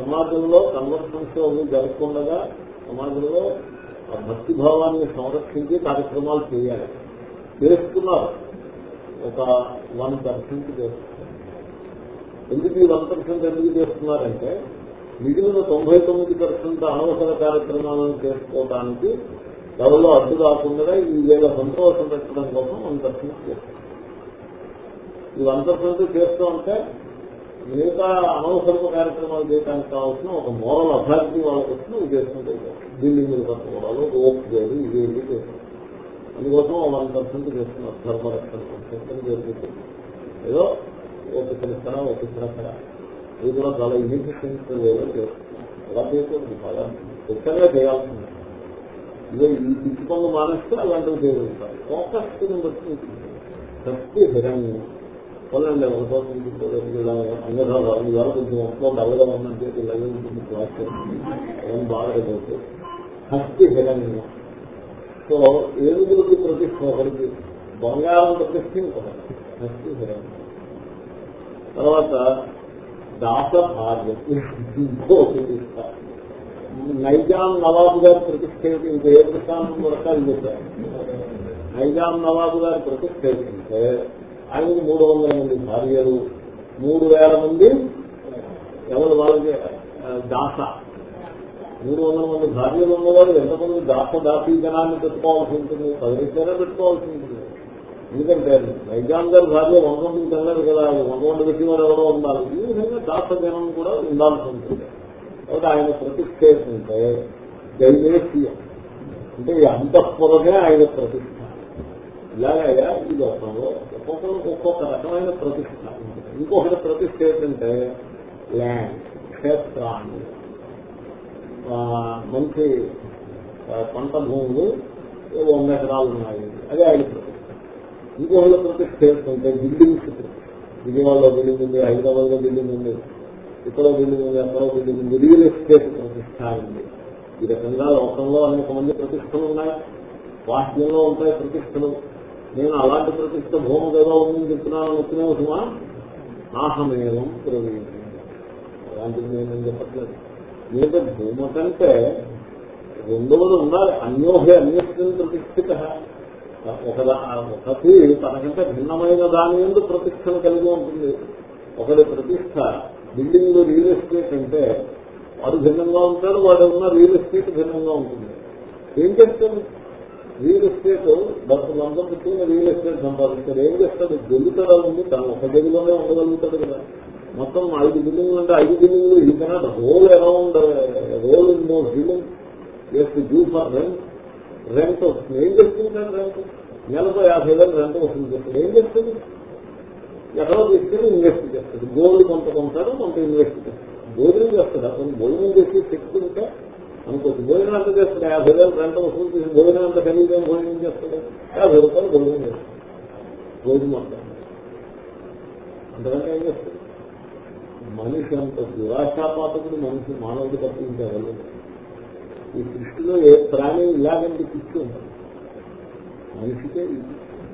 Speaker 1: సమాజంలో కన్వర్షన్స్ అవి జరగకుండా సమాజంలో ఆ భక్తి భావాన్ని సంరక్షించే కార్యక్రమాలు చేయాలి. చేస్తున్నారు ఒక వన్ పర్సెంట్ చేస్తున్నారు ఎందుకు ఈ వన్ పర్సెంట్ ఎందుకు చేస్తున్నారంటే మిగిలిన తొంభై తొమ్మిది పర్సెంట్ అనవసర కార్యక్రమాలను చేసుకోవడానికి ఎవరో అడ్డు కాకుండా ఈ వేళ సంతోషం పెట్టడం కోసం వన్ పర్సెంట్ చేస్తున్నారు ఈ వన్ పర్సెంట్ చేస్తూ ఉంటే మిగతా అనవసరపు కార్యక్రమాలు చేయడానికి కావాల్సిన ఒక మోరల్ అథారిటీ వాళ్ళకి వచ్చిన ఉద్దేశం బిల్డింగ్లు కట్టుకోవాలి ఓపు చేయాలి ఇది చేస్తారు అందుకోసం వన్ పర్సెంట్ చేస్తున్నారు ధర్మరక్షణ. సంస్థలు జరుగుతుంది ఏదో ఒక తెలుస్తారా ఒక తెలుస్తారా ఇది కూడా చాలా ఇన్ఎఫిషియెంట్ వేలో చేస్తుంది అలా చేయకూడదు ఖచ్చితంగా చేయాల్సింది. ఇదే ఈ పిచ్చి మానేస్తే అలాంటివి చేయగలుగుతారు. ఫోకస్ బట్టి శక్తి హిరణ్యం పొలండి అనుకోకుండా అంగధారాలు ద్వారా కొంచెం ఒక్కో డబ్బుగా ఉందంటే ఇలాగే ఉంటుంది. క్లాస్ ఏం బాగలేదు. హస్తి హిరణ్యం సో ఏనుగులకి ప్రతిష్ట ఒకరికి బంగారం ప్రతిష్ట ఇంకొకటి తర్వాత దాస భార్య ప్రతిష్ట నైజాం నవాబు గారి ప్రతిష్ట ఏంటి ఇంకా ఏ ప్రస్థానం రకాలు చెప్పారు. నైజాం నవాబు గారి ప్రతిష్ట ఏంటంటే ఆయనకి మూడు వందల మంది భార్యలు మూడు వేల మంది ఎవరు వాళ్ళకి? దాస. మూడు వందల మంది భార్యలు ఉన్నవారు ఎంతమంది దాస దాసీ జనాన్ని పెట్టుకోవాల్సి ఉంటుంది? పదిహేను పెట్టుకోవాల్సి ఉంటుంది? ఎందుకంటే నైజాం గారి భార్య వంద మంది తెల్లరు కదా వంద మంది పెట్టి వారు ఎవరో ఉండాలి ఈ విధంగా దాస జనం కూడా ఉండాల్సి ఉంటుంది. కాబట్టి ఆయన ప్రతిష్ట ఏంటంటే దైవేశీయం అంటే ఈ అంతఃపురమే ఆయన ప్రతిష్ట ఇలాగా ఈ లోకంలో ఒక్కొక్కరు ఒక్కొక్క రకమైన ప్రతిష్ట ఇంకొకటి ప్రతిష్ట ఏంటంటే ల్యాండ్ క్షేత్రాన్ని మంచి పంట భూములు వంద ఎకరాలు ఉన్నాయి. అదే ఆయన ప్రతిష్ట ఇంకోళ్ళ ప్రతిష్ట ఏంటంటే బిల్డింగ్స్ విజయవాడలో బిల్డింగ్ ఉంది హైదరాబాద్లో బిల్డింగ్ ఉంది ఇక్కడ బిల్డింగ్ ఉంది అక్కడ బిల్డింగ్ ఉంది రియల్ ఎస్టేట్ ప్రతిష్ట ఉంది ఈ రకంగా లోకంలో అనేక మంది ప్రతిష్టలు ఉన్నాయి. వాక్యంలో ఉంటాయి ప్రతిష్టలు. నేను అలాంటి ప్రతిష్ట భూమి కదా ఉందని చెప్తున్నాను అనుకునే సుమా? నాహమేవం ప్రవీణి అలాంటిది నేను చెప్పట్లేదు. మీద భూమ కంటే రెండవది ఉండాలి. అన్యోహే అన్యస్మిన్ ప్రతిష్ఠిత. ఒక ఒకటి తనకంటే భిన్నమైన దాని ఎందుకు ప్రతిష్టను కలిగి ఉంటుంది. ఒకటి ప్రతిష్ట బిల్డింగ్లో రియల్ ఎస్టేట్ అంటే వాడు భిన్నంగా ఉంటాడు వాడు ఉన్న రియల్ ఎస్టేట్ భిన్నంగా ఉంటుంది. ఏం చేస్తాడు? రియల్ ఎస్టేట్ డబ్బులు అందరూ రియల్ ఎస్టేట్ సంపాదిస్తాడు. ఏం చేస్తాడు? గెలుతాడా ఉంది. తను ఒక గదిలోనే ఉండగలుగుతాడు కదా. మొత్తం ఐదు బిల్డింగ్లు అంటే ఐదు బిల్డింగ్లు ఈ cannot whole around whole in more building yes due for rent rent వస్తుంది ఏం చేస్తుంటాడు రెంట్ నెలతో యాభై వేలు రెంట్ వస్తుంది చేస్తాడు ఏం చేస్తుంది? ఎక్కడో తీసుకెళ్ళి ఇన్వెస్ట్ చేస్తాడు గోల్డ్ కొంత కొంటాడు కొంత ఇన్వెస్ట్ చేస్తాడు భోజనం చేస్తాడు అతను భోజనం చేసి శక్తి ఉంటే అనుకోవచ్చు భోజనం ఎంత చేస్తాడు? యాభై వేలు రెంట్ వసూలు చేసి భోజనం ఎంత ఖరీదైన భోజనం చేస్తాడు? యాభై రూపాయలు భోజనం చేస్తాడు. భోజనం అంటాడు అంతకంటే ఏం చేస్తాడు? మనిషి అంత దురాశాపాతకుడు మనిషి మానవుడు తప్పించగలదు ఈ సృష్టిలో ఏ ప్రాణి ఇలాగంటే పిచ్చి ఉంటుంది మనిషికే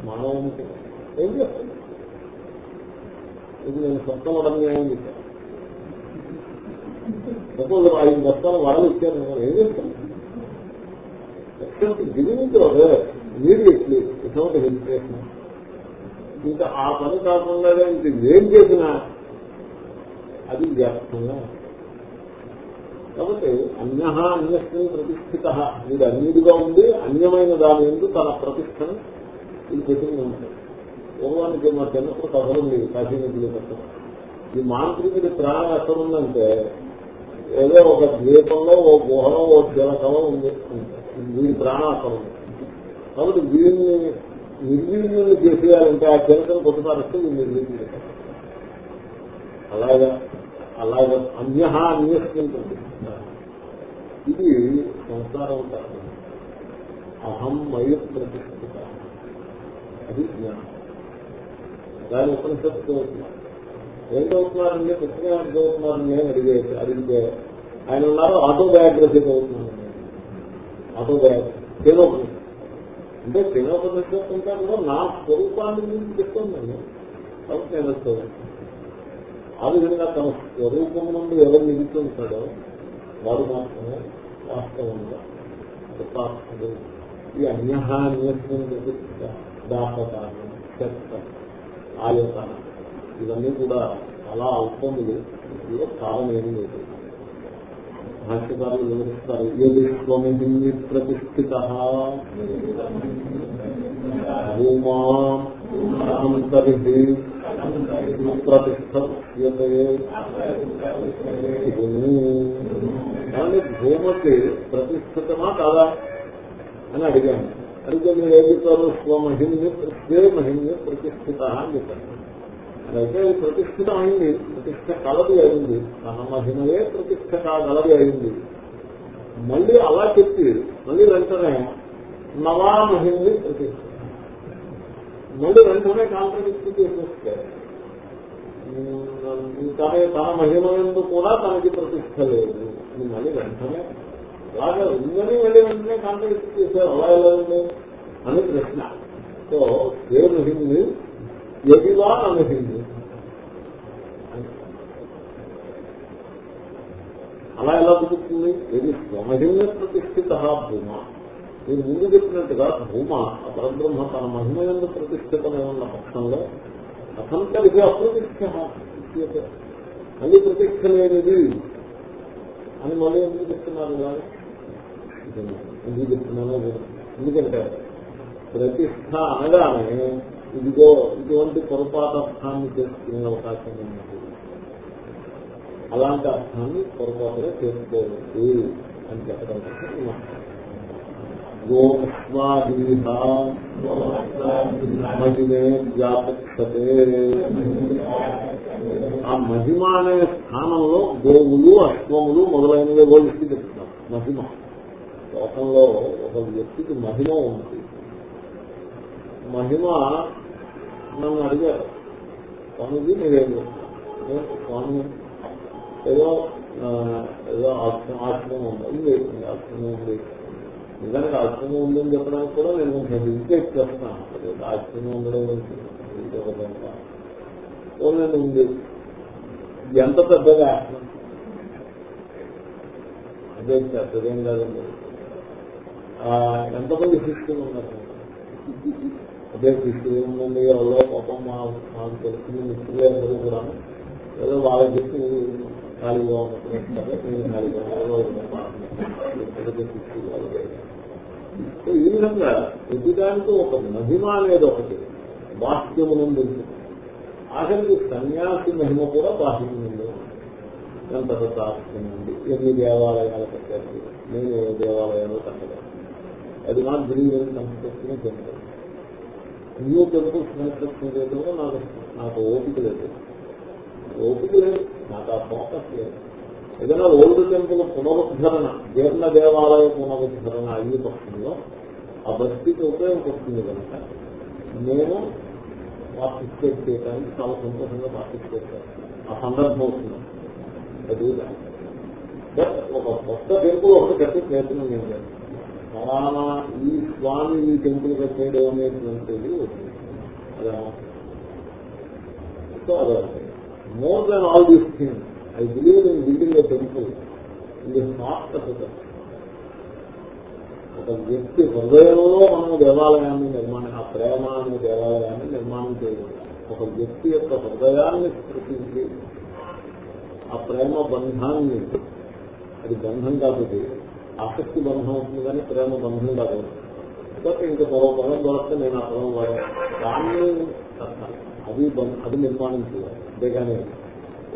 Speaker 1: మానవునికి. ఏం చేస్తాను ఇది నేను సొంత వడంగానే చెప్పాను సపోజ్ ఐదు బస్తాలు వడలు ఇచ్చారు ఏం చేస్తాను గివింగ్ ఇమీడియట్లీ హెల్ప్ చేసిన. ఇంకా ఆ పని కాకుండా ఇంక ఏం చేసినా అది వ్యర్థంగా కాబట్టి అన్య అన్యస్మిన్ ప్రతిష్ఠిత. వీడు అన్యుడిగా ఉండి అన్యమైన దాని ఎందుకు తన ప్రతిష్టను ఇది పెట్టింది ఉంటాడు పూర్వానికి మా చిన్నప్పుడు కథలు ఉంది కాశీనదిలో కథ ఈ మాంత్రికుడి ప్రాణం ఎక్కడ ఉందంటే ఏదో ఒక ద్వీపంలో ఓ గుహలో ఓ జలకలో ఉంది వీడి ప్రాణం అక్కడ ఉంది. కాబట్టి వీడిని నిర్వీర్యులు చేసేయాలంటే ఆ చిలకను కొట్టుపారిస్తే వీళ్ళు నిర్వీర్యం అలాగా? అలాగే అన్య అన్యస్కుంటుంది ఇది సంసారం కాదు. అహం మయ ప్రతిష్ఠిత. అది జ్ఞానం. దాని ఉపనిషత్తు చదువుతున్నారు ఏం చదువుతున్నారండి? పుస్తకం చదువుతున్నారని నేను అడిగేసి అడిగితే ఆయన ఉన్నారు ఆటోబయోగ్రఫీ చదువుతున్నాను ఆటోబయోగ్రఫీ. తేనోపనిషత్తు. అంటే తేనోపనిషత్తు అంతా కూడా నా స్వరూపాన్ని గురించి చెప్తుందండి కాబట్టి నేను చదువుతాను ఆ విధంగా తన స్వరూపం నుండి ఎవరు నిలుస్తుంటాడో వాడు మాత్రమే వాస్తవంగా కృతార్థుడు ఈ అన్య అన్యస్మిన్ దాపకారణం చెత్త ఆలోచన ఇవన్నీ కూడా చాలా అల్పములు ఇందులో కాలం ఏమీ లేదు. భాష్యకారులు వివరిస్తారు ఏది స్వమిని ప్రతిష్ఠిత? భూమా అంతరిహి ప్రతిష్ఠ్యతే కానీ భూమకి ప్రతిష్ఠితమా కాదా అని అడిగాను అడిగితే మీరు ఏం చెప్తారు స్వమహిమ్ని స్వే మహిమ్ని ప్రతిష్ఠిత అని చెప్పారు అదైతే ప్రతిష్ఠిత అయింది ప్రతిష్ట కలది అయింది తన మహిమయే ప్రతిష్ట కాగలది అయింది మళ్ళీ అలా చెప్పి మళ్ళీ వెంటనే నవా మహిమని ప్రతిష్ఠ మళ్ళీ వెంటనే కాంట్రడిక్ట్ చేసేస్తే తన తన మహిమందు కూడా తనకి ప్రతిష్ట లేదు. మళ్ళీ వెంటనే అలాగే ఉందని వెళ్ళి వెంటనే కాంట్రడిక్ట్ చేశారు అలా ఎలా ఉంది అని ప్రశ్న. సో ఏ మహిమని ఎదివా అని అనుహింది అలా ఎలా కుదురుతుంది? ఇది స్వమహిమ ప్రతిష్ఠిత భూమా? నేను ముందు చెప్పినట్టుగా భూమ ఆ పరబ్రహ్మ తన మహిమ ఎందు ప్రతిష్ఠితమై ఉన్న పక్షంలో అసంతరిగా అప్రతిష్ట మళ్ళీ ప్రతిష్ట లేనిది అని మళ్ళీ ఎందుకు చెప్తున్నారు ఇలా ఎందుకు చెప్తున్నానో ఎందుకంటే ప్రతిష్ట అనగానే ఇదిగో ఇటువంటి పొరపాటు చేసుకునే అవకాశం ఉన్నది అలాంటి అర్థాన్ని పొరపాటుగా చేసుకోవచ్చు అని చెప్పడం కోసం మహిమే వ్యాపక్షతే ఆ మహిమ అనే స్థానంలో గోవులు అశ్వములు మొదలైనవి గోలిస్తూ చెప్తున్నాం మహిమ లోకంలో ఒక వ్యక్తికి మహిమ ఉంది మహిమ నన్ను అడిగారు స్వామిజీ మీరేం నేను స్వామి ఏదో ఏదో ఆశ్రమం ఉంది ఇది ఆశ్రమం ఉంది నిజానికి ఆశ్రమం ఉందని చెప్పడానికి కూడా నేను కొంచెం ఇంకేట్ చేస్తాను ఆశ్రమం ఉండడం నేను ఉంది. ఎంత పెద్దగా అదే పెద్దదేం కాదండి. ఎంతమంది శిష్యులు ఉన్నారు? అదే శిష్యులు ఉందండి ఎవరో పాపం మా మాకు తెలిసిన మిత్రులే అందరూ కూడా. ఏదో వాళ్ళ చెప్పి ఖాళీగా ఉన్నప్పుడు నేను ఖాళీగా ఈ విధంగా ప్రతిదానికి ఒక మహిమ అనేది ఒకటి. బాహ్యము నుండి ఆఖరికి సన్యాసి మహిమ కూడా బాహ్యం ఎంత నుండి ఎన్ని దేవాలయాలు కట్టారు? నేను ఏ దేవాలయాలు కట్టలేదు. అది నా గిరిజన సంస్కృతిని చెందారు న్యూ టెంపుల్స్ కన్స్ట్రక్షన్ చేయడంలో నాకు నాకు ఓపిక లేదు. ఓపిక లేదు నాకు ఆ ఫోకస్ లేదు. ఏదైనా ఓల్డ్ టెంపుల్ పునరుద్ధరణ జీర్ణ దేవాలయ పునరుద్ధరణ అయ్యే పక్షంలో ఆ బస్తీకి ఉపయోగపడుతుంది కనుక నేను పార్టిసిపేట్ చేయడానికి చాలా సంతోషంగా పార్టిసిపేట్ చేస్తాను ఆ సందర్భం వస్తుంది. అది ఒక కొత్త టెంపుల్ ఒకటి కట్టి ప్రయత్నం నేను లేదు. ఫలానా ఈ స్వామి ఈ టెంపుల్ కట్టేయడం అనేటువంటిది అదే సో అదే more than all these things I believe in building temple ఇది స్మార్ట్ ఒక వ్యక్తి హృదయంలో మనం దేవాలయాన్ని నిర్మాణం ఆ ప్రేమ అనే దేవాలయాన్ని నిర్మాణం చేయడం. ఒక వ్యక్తి యొక్క హృదయాన్ని సృష్టించి ఆ ప్రేమ బంధాన్ని అది బంధం కాదు ఆసక్తి బంధం అవుతుంది కానీ ప్రేమ బంధం కాదు. కాబట్టి ఇంకా మరో పదం దొరికితే నేను ఆ పదం వాడాను. దాన్ని అది అది నిర్మాణం చేయాలి. అంతేగానే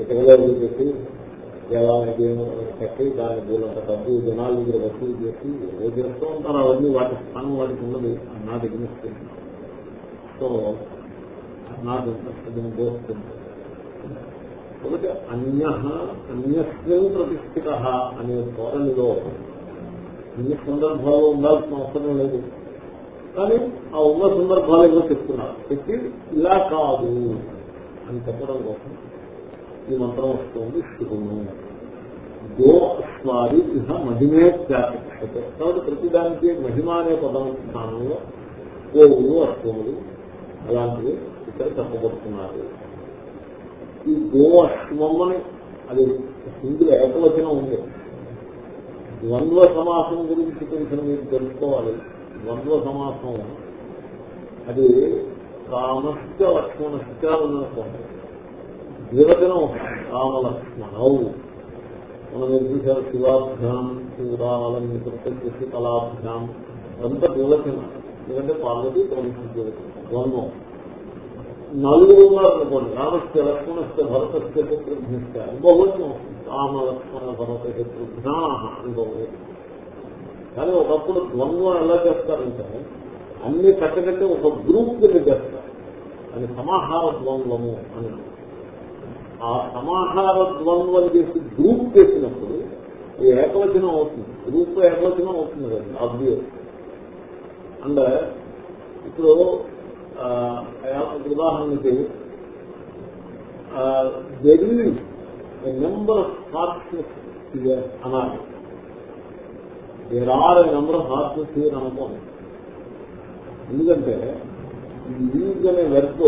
Speaker 1: ఇతరులు పెట్టి దేవాలయం కట్టి దాని మూలంత డబ్బు జనాల దగ్గర వసూలు చేసి ఏదో చేస్తూ ఉంటారు అవన్నీ వాటి స్థానం వాటికి ఉన్నది. నా దగ్గర సో నాకు దోస్తుంది కాబట్టి అన్య అన్యస్యం ప్రతిష్ఠిత అనే ధోరణిలో అన్ని సందర్భాల్లో ఉండాల్సిన అవసరం లేదు. కానీ ఆ ఉన్న సందర్భాలు ఏదో చెప్తున్నారు. చెప్పి ఇలా కాదు అని చెప్పడం కోసం ఈ మంత్రం వస్తుంది శివును గో అస్వాది ఇహ మహిమే త్యాగతే కాబట్టి ప్రతిదానికి మహిమ అనే పదం స్థానంలో గోవులు అశ్వములు అలాంటివి ఇక్కడ చెప్పబడుతున్నారు. ఈ గో అశ్వమని అది హిందులో ఏకవచనం ఉంది. ద్వంద్వ సమాసం గురించి తెలిసిన మీరు తెలుసుకోవాలి. ద్వంద్వ సమాసం అది కామశ్చ లక్ష్మణశ్చ ఉన్నటువంటి ద్వివచనం రామలక్ష్మణౌ మనం ఏం చూశారు శివాభ్యాం శివరాలంకృతి కళాభ్యాం అంతా ద్వివచనం ఎందుకంటే పార్వతి ప్రముఖ ద్వంద్వం నలుగురు ఉన్నారనుకోండి రామస్య లక్ష్మణస్య భరతస్య శత్రుఘ్నస్య అనుభవం రామ లక్ష్మణ భరత శత్రుఘ్నా అనుభవం కానీ ఒకప్పుడు ద్వంద్వం ఎలా చేస్తారంటే అన్ని కట్టకట్టి ఒక గ్రూప్ కింద చేస్తారు. అది సమాహార ద్వంద్వము అని. ఆ సమాహార ద్వంద్వం చేసి గ్రూప్ చేసినప్పుడు అది ఏకవచనం అవుతుంది. గ్రూప్ ఏకవచనం అవుతుంది కదా ఆబ్వియస్ అండ్ ఇప్పుడు ఆ, ఉదాహరణకి వెరీ నెంబర్ ఆఫ్ హార్ట్నెస్ అనాలి. There are number of hardness here అనుకోండి. ఎందుకంటే లీజ్ అనే వెర్బ్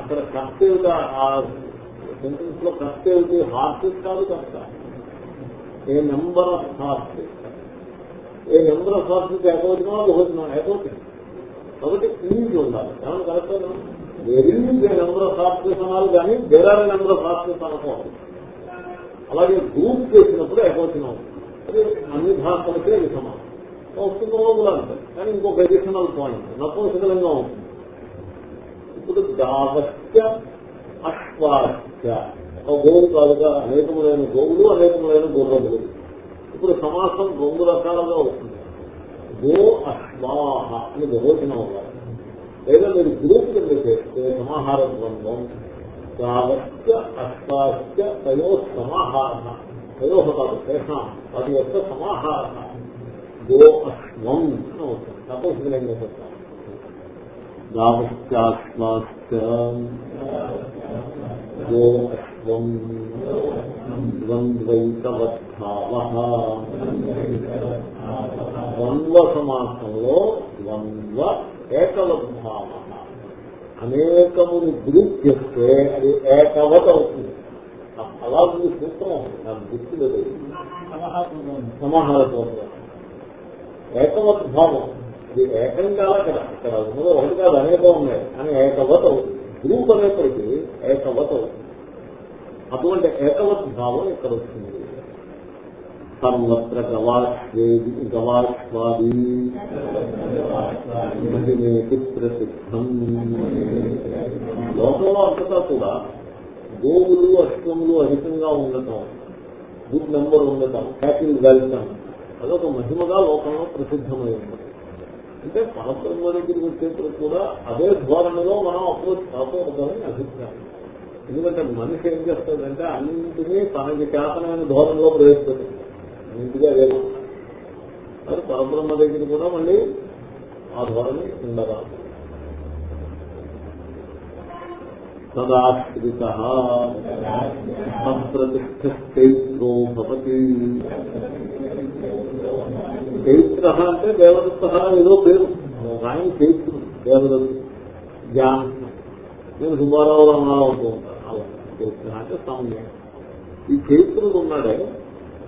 Speaker 1: అక్కడ కరెక్ట్గా ఆ సెంటెన్స్లో కరెక్ట్ ఏమిటి హార్సెస్ కాదు correct? A number of hearts a number of hearts ఏకవచనం బహువచనం ఏకవచనం కాబట్టి లీజ్ ఉండాలి. ఏమన్నా కరెక్ట్ వెరీజ్ నెంబర్ ఆఫ్ హార్సెస్ అనాలి కానీ వేరే నెంబర్ ఆఫ్ హార్సెస్ అనుకోవాలి అలాగే గ్రూప్ చేసినప్పుడు ఏకవచనం అది అన్ని భాషలకే అది సమానం సంస్కృతంలో అంటారు కానీ ఇంకొక అడిషనల్ పాయింట్ నపుంసకలంగా ఉంటుంది ఇప్పుడు దావత్య అశ్వాస్య ఒక గోవు కాదుగా అనేకములైన గోవులు అనేకములైన గుర్రములు. ఇప్పుడు సమాసం రెండు రకాలుగా వస్తుంది. గో అశ్వాహ అని బహువచనం అవ్వాలి లేదా మీరు గ్రూప్ కింద చేస్తే సమాహార ద్వంద్వం దావత్య అశ్వాస్య తయో సమాహార. తయో కాదు శేషం వాటి యొక్క సమాహార. గో అశ్వం అని అవుతుంది నపుంసకలింగ చెప్తాను దావశ్చాశ్వాశ్చ గో ద్వంద్వైతవద్భావ ద్వంద్వ సమాసంలో ద్వంద్వ ఏకవద్భావ అనేకముని గ్రూప్ చేస్తే అది ఏకవత్ అవుతుంది అలా ఉంది సూత్రం. నాకు గుర్తు లేదు సూత్రం ఏకవత్ భావం ఇది ఏకం కాదా కదా. ఇక్కడ ఉన్నది ఒకటి కాదు. అనేకం ఉన్నాయి. అని ఏకవత్ అవుతుంది గ్రూప్ అనేప్పటికీ ఏకవత్ అవుతుంది అటువంటి ఏకవత్ భావం ఇక్కడ వచ్చింది సర్వత్ర గవాశ్వేది గవాశ్వాది. మహిమేతి ప్రసిద్ధం లోకంలో అంతటా కూడా గోవులు అశ్వములు అధికంగా ఉండటం గుడ్ నెంబర్ ఉండటం హ్యాపీ వెళ్తాం అదొక మహిమగా లోకంలో ప్రసిద్ధమై ఉంటుంది. అంటే పరబ్రహ్మ దగ్గరికి వచ్చేప్పుడు కూడా అదే ధోరణిలో మనం అప్రోచ్ కాకూడదని అభిప్రాయం. ఎందుకంటే మనిషి ఏం చేస్తుందంటే అన్నింటినీ తనకి చేతనైన ధోరణిలో ప్రవేశపెట్టింది అన్నింటిగా లేదు మరి పరబ్రహ్మ దగ్గర కూడా మళ్ళీ ఆ ధోరణి ఉండరాదు. సదాశ్రిత సంప్రతిష్టైత్రో భవతి. చైత్ర అంటే దేవదత్త ఏదో పేరు. ఆయన చైత్రుడు దేవదత్తు జ్ఞానం. నేను సుబ్బారావు రామారావు అవుతూ ఉంటాను చైత్ర అంటే సమయం. ఈ చైత్రుడు ఉన్నాడే.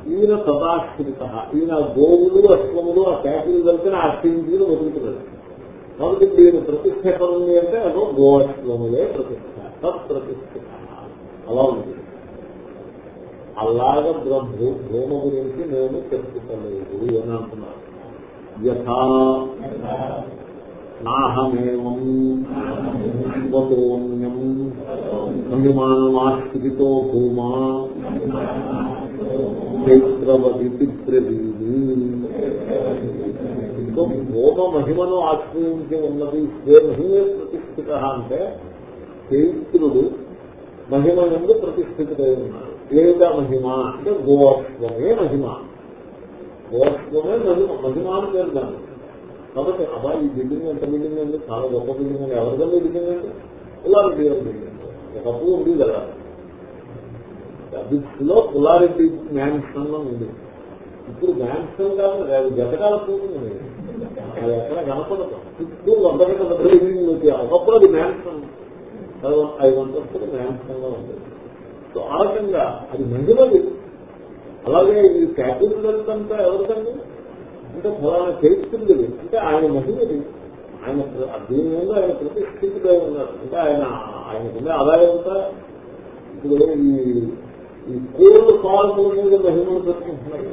Speaker 1: ఈయన సదాశ్రిత. ఈయన గోవులు అశ్వములు ఆ ప్యాకులు కలిపిన అశ్వించుకుని వదులుతున్నాడు కాబట్టి దీని ప్రతిష్ట ఎక్కడ ఉంది అంటే అదో గోఅశ్వములే ప్రతిష్ట సత్ తత్ప్రతిష్ఠిత అలా ఉంది. అలాగ భూ భూమ గురించి నేను తెలుసుకోలేదు అని అంటున్నాను యథా నాహమేవం స్వతోన్యం మహిమానమాశ్రితో భూమా చైత్రవతి ప్రవీణి భూమ మహిమను ఆశ్రయించి ఉన్నది స్వే మహిమే ప్రతిష్ఠిత అంటే చైత్రుడు మహిమ ఎందు ప్రతిష్ఠితుడై ఉన్నాడు. ఏమిటా మహిమ? అంటే గోత్వమే మహిమ. గోత్వమే మహిమ మహిమ అని పేరు దాన్ని. కాబట్టి అబ్బా ఈ బిల్డింగ్ ఎంత బిల్డింగ్ అండి? చాలా గొప్ప బిల్డింగ్ అండి. ఎవరికన్నా బిల్డింగ్ అండి? పుల్లారెడ్డి గారి బిల్డింగ్. ఒకప్పుడు ఉంది కదా. లో పుల్లారెడ్డి మ్యాన్షన్ ఉంది. ఇప్పుడు మ్యాన్షన్ కాదు అది జతకాల కూతుంది అది ఎక్కడ కనపడదు. చుట్టూ వంద గంటల బిల్డింగ్ వచ్చి ఒకప్పుడు అది మ్యాన్షన్. ఐదు వందలు మ్యాన్షన్లో ఉంది. సో ఆ రకంగా అది మండినది అలాగే ఈ క్యాపిటల్ అంతా ఎవరికండి అంటే ఫలానా చేస్తుంది అంటే ఆయన మహిళది ఆయన దీని మీద ఆయన ప్రతిష్ఠితుడై ఉన్నారు. అంటే ఆయన ఆయనకుండే ఆదాయం అంతా ఇప్పుడు ఈ ఈ కోళ్ళు కాల్పుల మీద మహిమను పెట్టుకుంటున్నారు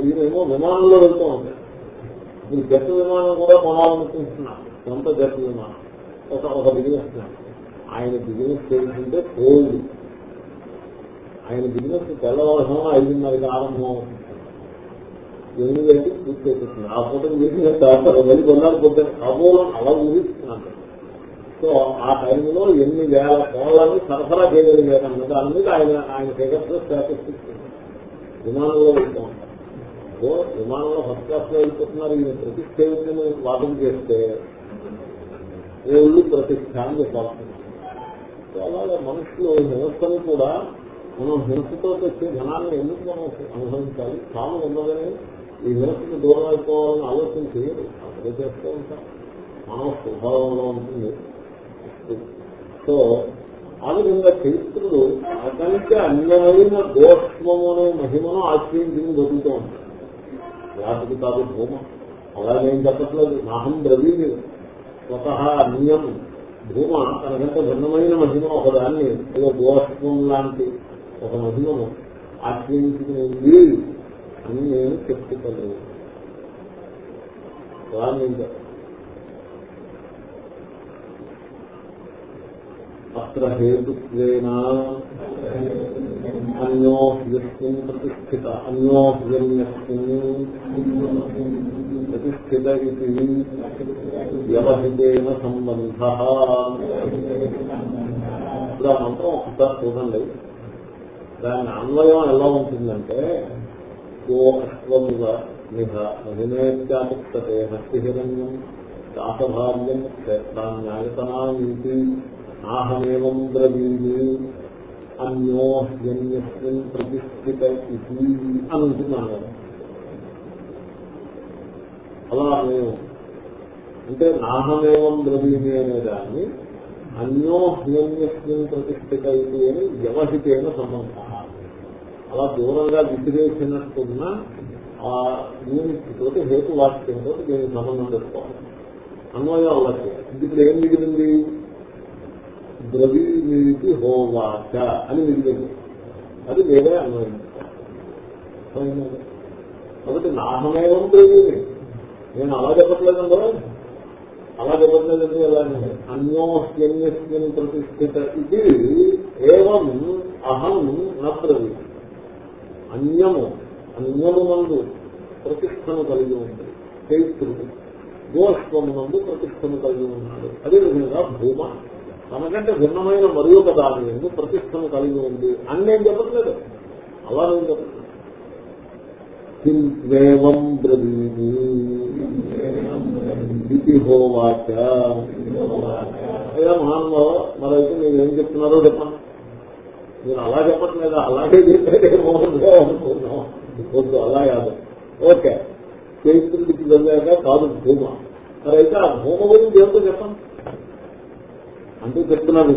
Speaker 1: వీరేమో విమానంలో వెళ్తూ ఉంటారు. ఈ జట్ట విమానం కూడా కొనాలనుకుంటున్నా సొంత జట్ట విమానం. ఒక ఒక బిజినెస్ ఆయన బిజినెస్ ఏంటంటే కోల్డ్ ఆయన బిజినెస్ తెల్లవారుసం ఐదున్నరకి ఆరంభం అవుతుంది ఎనిమిది గంటకి పూర్తి అయిపోతుంది ఆ ఫోటో చేసిన తర్వాత మళ్ళీ కొన్నాళ్ళు పొద్దున్న కాబోలో అలా ఊహిస్తున్నాను సో ఆ టైంలో ఎన్ని వేల కోళ్ళని సరఫరా చేయగలిగారన్న దాని మీద ఆయన ఆయన ఫిగర్స్ స్టాటస్ విమానంలో వెళ్తూ. ఉంటారు సో విమానంలో ఫస్ట్ క్లాస్లో వెళ్ళిపోతున్నారు. ఈయన ప్రతిష్ట వాదం చేస్తే దేవుళ్ళు ప్రతిష్ట అని చెప్పాల్సింది అలాగే మనుషులు హింసను కూడా మనం హింసతో తెచ్చే ధనాన్ని ఎందుకు మనం అనుభవించాలి? తాము ఉన్నదని ఈ హింసకు దూరం అయిపోవాలని ఆలోచించి చేయరు. చేస్తూ ఉంటాం మానవ స్వభావంలో ఉంటుంది. సో ఆ విధంగా చరిత్రుడు అతనికి అన్యమైన దోష్మము అనే మహిమను ఆశ్రయించింది జరుగుతూ ఉంటాడు వాటికి కాదు భూమ. అలాగేం చెప్పట్లేదు? నాహం ద్రవీని స్వతహ అన్యం. భూమ తనకంటే భిన్నమైన మహిమ ఒకదాన్ని. ఏదో దోషం లాంటి ఒక మహిమను ఆశ్రయించుకునేది అని నేను చెప్పుకోలేదు. దాన్ని అత్ర హేతుత్వేన అన్యోహ్యస్మిన్ ప్రతిష్ఠిత అన్యో అన్యోహ్యన్యస్మిన్ ప్రతిష్ఠిత ఇది వ్యవహితేన సంబంధ ఇప్పుడు ఆ మంత్రం ఒకసారి చూడండి. దాని అన్వయం ఎలా ఉంటుందంటే గో అశ్వమివ నిహ మహిమేత్యాముక్తే హస్తిహిరణ్యం దాసభార్యం క్షేత్రాన్యాయతనాంతి నాహమేవం బ్రవీమి అన్యోహ్యన్యస్మిన్ ప్రతిష్ఠిత ఇది అని ఉంటున్నాను అలా మేము అంటే నాహమేవం బ్రవీమి అనే దాన్ని అన్యోహ్యన్యస్మిన్ ప్రతిష్ఠిత ఇది అని వ్యవహితైన సంబంధ అలా దూరంగా విసిరేసినట్టున్న ఆ యూనిట్తో హేతువాక్యంతో దీనికి సంబంధం పెట్టుకోవాలి అన్వయం అలా చేయాలి. ఇప్పుడు ఏం మిగిలింది? ద్రవీనీతి హోవాచ అని మిగిలింది అది వేరే అన్వయం. కాబట్టి నాహమేవం ద్రవీమి నేను అలా చెప్పట్లేదండో అలా చెప్పట్లేదండి ఎలా అన్యోహ్యన్యస్మిన్ ప్రతిష్ఠిత ఇది ఏవం అహం నా నబ్రవీ అన్యము అన్యము మందు ప్రతిష్టను కలిగి ఉంది. చైత్రుడు గోష్వమునందు ప్రతిష్టను కలిగి ఉన్నాడు. అదేవిధంగా భూమ తనకంటే భిన్నమైన మరియు ఒక దాని ఎందు ప్రతిష్టను కలిగి ఉంది. అని నేను చెప్పట్లేదు? అలా నేను చెప్పట్లేదు? కింవేవం బ్రవీమి హోవాచ. అయ్యా మహానుభావ మరైతే మీరు ఏం చెప్తున్నారో చెప్పండి. నేను అలా చెప్పట్లేదా? అలాగే చెప్పేదేమో అనుకున్నాం వద్దు అలా కాదు. ఓకే. చైత్రుడికి వెళ్ళాక కాదు భూమ. మరైతే ఆ భూమ గురించి ఏమిటో చెప్పండి. అంటే చెప్తున్నారు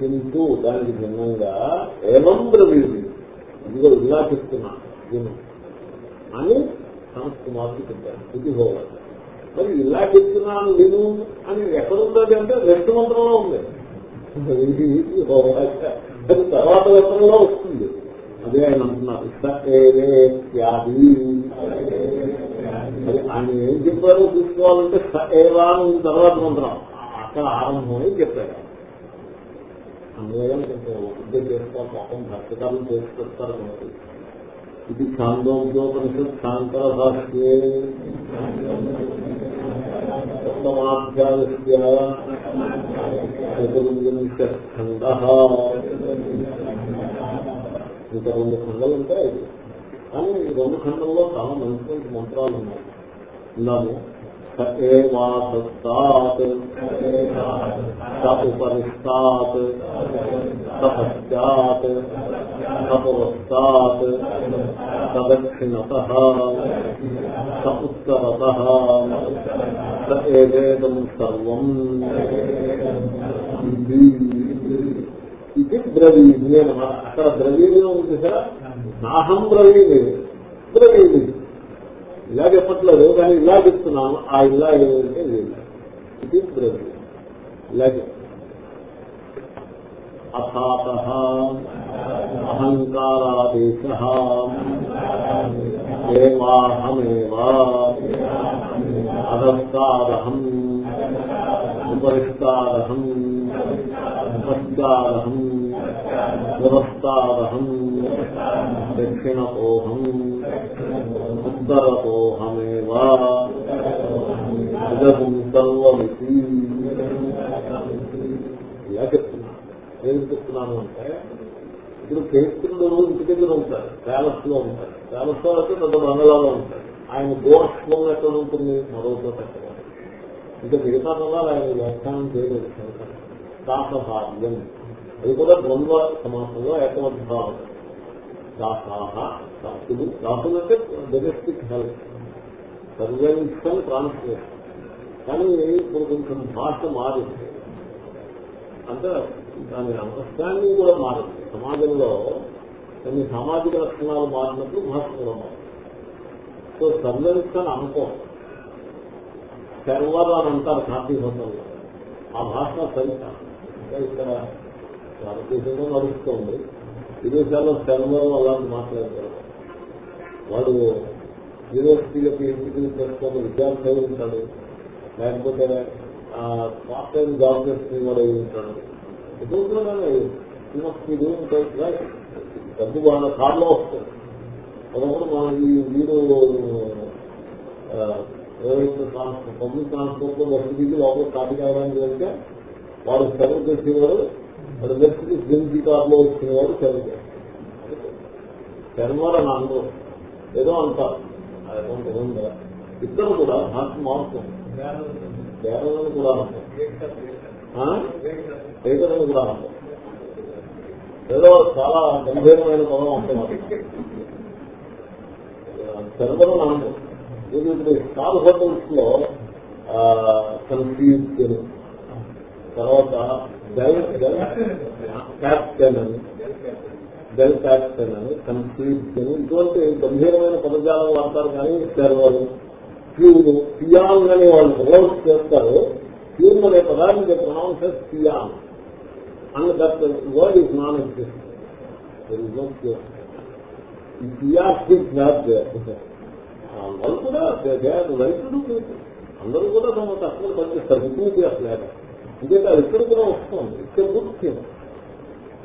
Speaker 1: తింటూ దానికి భిన్నంగా ఏమం బ్రవీది ఇదిగో ఇలా చెప్తున్నా విను. అని సంస్థ మార్పు చెప్పాను ఇది హోవాలి మరి ఇలా చెప్తున్నాను విను అని ఎక్కడుంది అంటే రెండు మంత్రంలో ఉంది. అది తర్వాత మంత్రంలో వస్తుంది. అదే ఆయన అంటున్నారు. స ఏవేత్యాది మరి ఆయన ఏం చెప్పారో చూసుకోవాలంటే స ఏవా తర్వాత మంత్రం. అక్కడ ఆరంభమై చెప్పారు. అన్వయం కొంచెం ఒక్కటే చేసుకోవాలి పాపం భక్తకాలం చేసుకొస్తారు పెడతారు మనకి ఇది ఛాందోగ్యోపనిషత్ శాంతర భాష్యే ఉత్తమాధ్యాయ ఇంకా రెండు ఖండలు ఉంటాయి. కానీ ఈ రెండు ఖండంలో చాలా మంచి మంచి మంత్రాలు ఉన్నాయి. విన్నాము సత్తాత్ ఉపరిస్తాత్ సపశ్చాత్ సపురస్తాత్ సదక్షిణత స ఉత్తరత స ఏవేదం సర్వం ఇది ద్రవీణి అనమాట అక్కడ ద్రవీణి ఉంది సార్ నాహం ద్రవీణి ద్రవీణి ఇలా చెప్పట్లేదు కానీ ఇలా చెప్తున్నాను. ఆ ఇలా ఏమంటే లేదు. ఇది ద్రవ్యం ఇలాగే. అథాత అహంకారాదేశ ఏవాహమేవా అధస్తాదహం ఉపరిష్టాదహం ఉపస్థాదహం పురస్తాదహం దక్షిణతోహం ఉత్తరతోహమేవా ఇదం సర్వమితి. ఇలా చెప్తున్నా? ఏం చెప్తున్నాను అంటే ఇప్పుడు కేస్తుడు ఇంటి దగ్గర ఉంటారు ప్యాలెస్లో ఉంటారు ప్యాలెస్లో అయితే పెద్ద బంగళాలో ఉంటారు ఆయన గోష్ఠం ఎక్కడ ఉంటుంది? మరో చోట ఇంకా మిగతా పదాలు ఆయన వ్యాఖ్యానం చేయలేదు. దాసభావ్యం అది కూడా ద్వంద్వ సమాసంలో ఏకమద్భావం దాసాహ దాసులు దాసులు అంటే డొమెస్టిక్ హెల్త్ సర్వెన్షియల్ ట్రాన్స్లేషన్ కానీ ఇప్పుడు కొంచెం భాష మారింది. అంటే దాని అండర్స్టాండింగ్ కూడా మారింది. సమాజంలో కొన్ని సామాజిక లక్షణాలు మారినప్పుడు భాష కూడా మారింది. సో సర్వెన్స్ అని అనుకో సర్వర్ అని అంటారు కాఫీ హోటల్లో ఆ భాష సరికాదు ఇక్కడ భారతదేశంలో నడుస్తుంది. విదేశాల్లో సర్వర్ అలాంటి మాట్లాడతారు. వాడు యూనివర్సిటీలో పిహెచ్డీ చేసుకున్న విద్యార్థి అయి ఉంటాడు? లేకపోతే పార్ట్ టైం జాబ్ చేసుకుని వాడు అయి ఉంటాడు? ఎదుగుతున్నానే డబ్బు మన కార్లో వస్తుంది అదొకటి మన ఈ వీరు ట్రాన్స్పోర్ట్ పబ్లిక్ ట్రాన్స్పోర్ట్లో బస్సు దిగి లోపల కాపీ కావడానికి వెళ్తే వాడు సెలవు చేసేవాడు వాడు వ్యక్తికి జింజీ కార్లో వచ్చిన వాడు చదువు శర్మల నాన్న ఏదో అంటారు. ఉందా? ఇద్దరు కూడా నాకు మారుతుంది కేరళను కూడా అంటారు ఏకరని కూడా అంటారు ఏదో చాలా గంభీరమైన పదం అంటున్నారు శర్మలు నాన్న ఇప్పుడు స్టార్ హోటల్స్లో కన్ఫ్యూజ్ తర్వాత డెల్ డెల్ క్యాప్టెన్ అని డెల్ క్యాప్టెన్ అని కన్ఫ్యూజ్ ఇటువంటి గంభీరమైన పదజాలం వాడతారు కానీ సర్వరు ప్యూన్ పియాన్ అని వాళ్ళు ప్రొనౌన్స్ చేస్తారు. ప్యూన్ అనే పదాన్ని pronounce పియాన్. And that word is non exist పియాస్టిక్ not వాళ్ళు కూడా రైతులు అందరూ కూడా తమ తక్కువ పనిచేస్తారు. వికూతి చేస్తారు ఎందుకంటే అది ఇక్కడ కూడా వస్తుంది. ఇక్కడ గుర్తు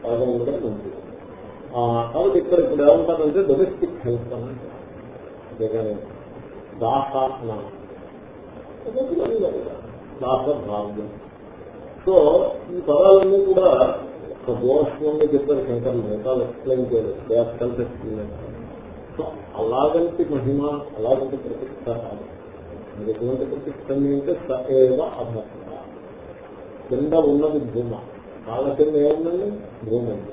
Speaker 1: బాగా ఉండడం ఉంది. కాబట్టి ఇక్కడ ఇప్పుడు ఏమంటారంటే డొమెస్టిక్ హెల్త్ అని అంతేగాని దాస దాస భావ్యం సో ఈ పదాలన్నీ కూడా ఒక దోషంలో చెప్పారు శంకర్ మిగతాలు ఎక్స్ప్లెయిన్ చేయలేదు. దే ఎక్స్ప్లెయిన్ సో అలాగంటే మహిమ అలాగంటే ప్రతిష్ట. కాదు ఎటువంటి ప్రతిష్టం అంటే సఏవ అభర్త కింద ఉన్నది భూమ. కాళ్ళ కింద ఏముందండి? భూమ. ఉంది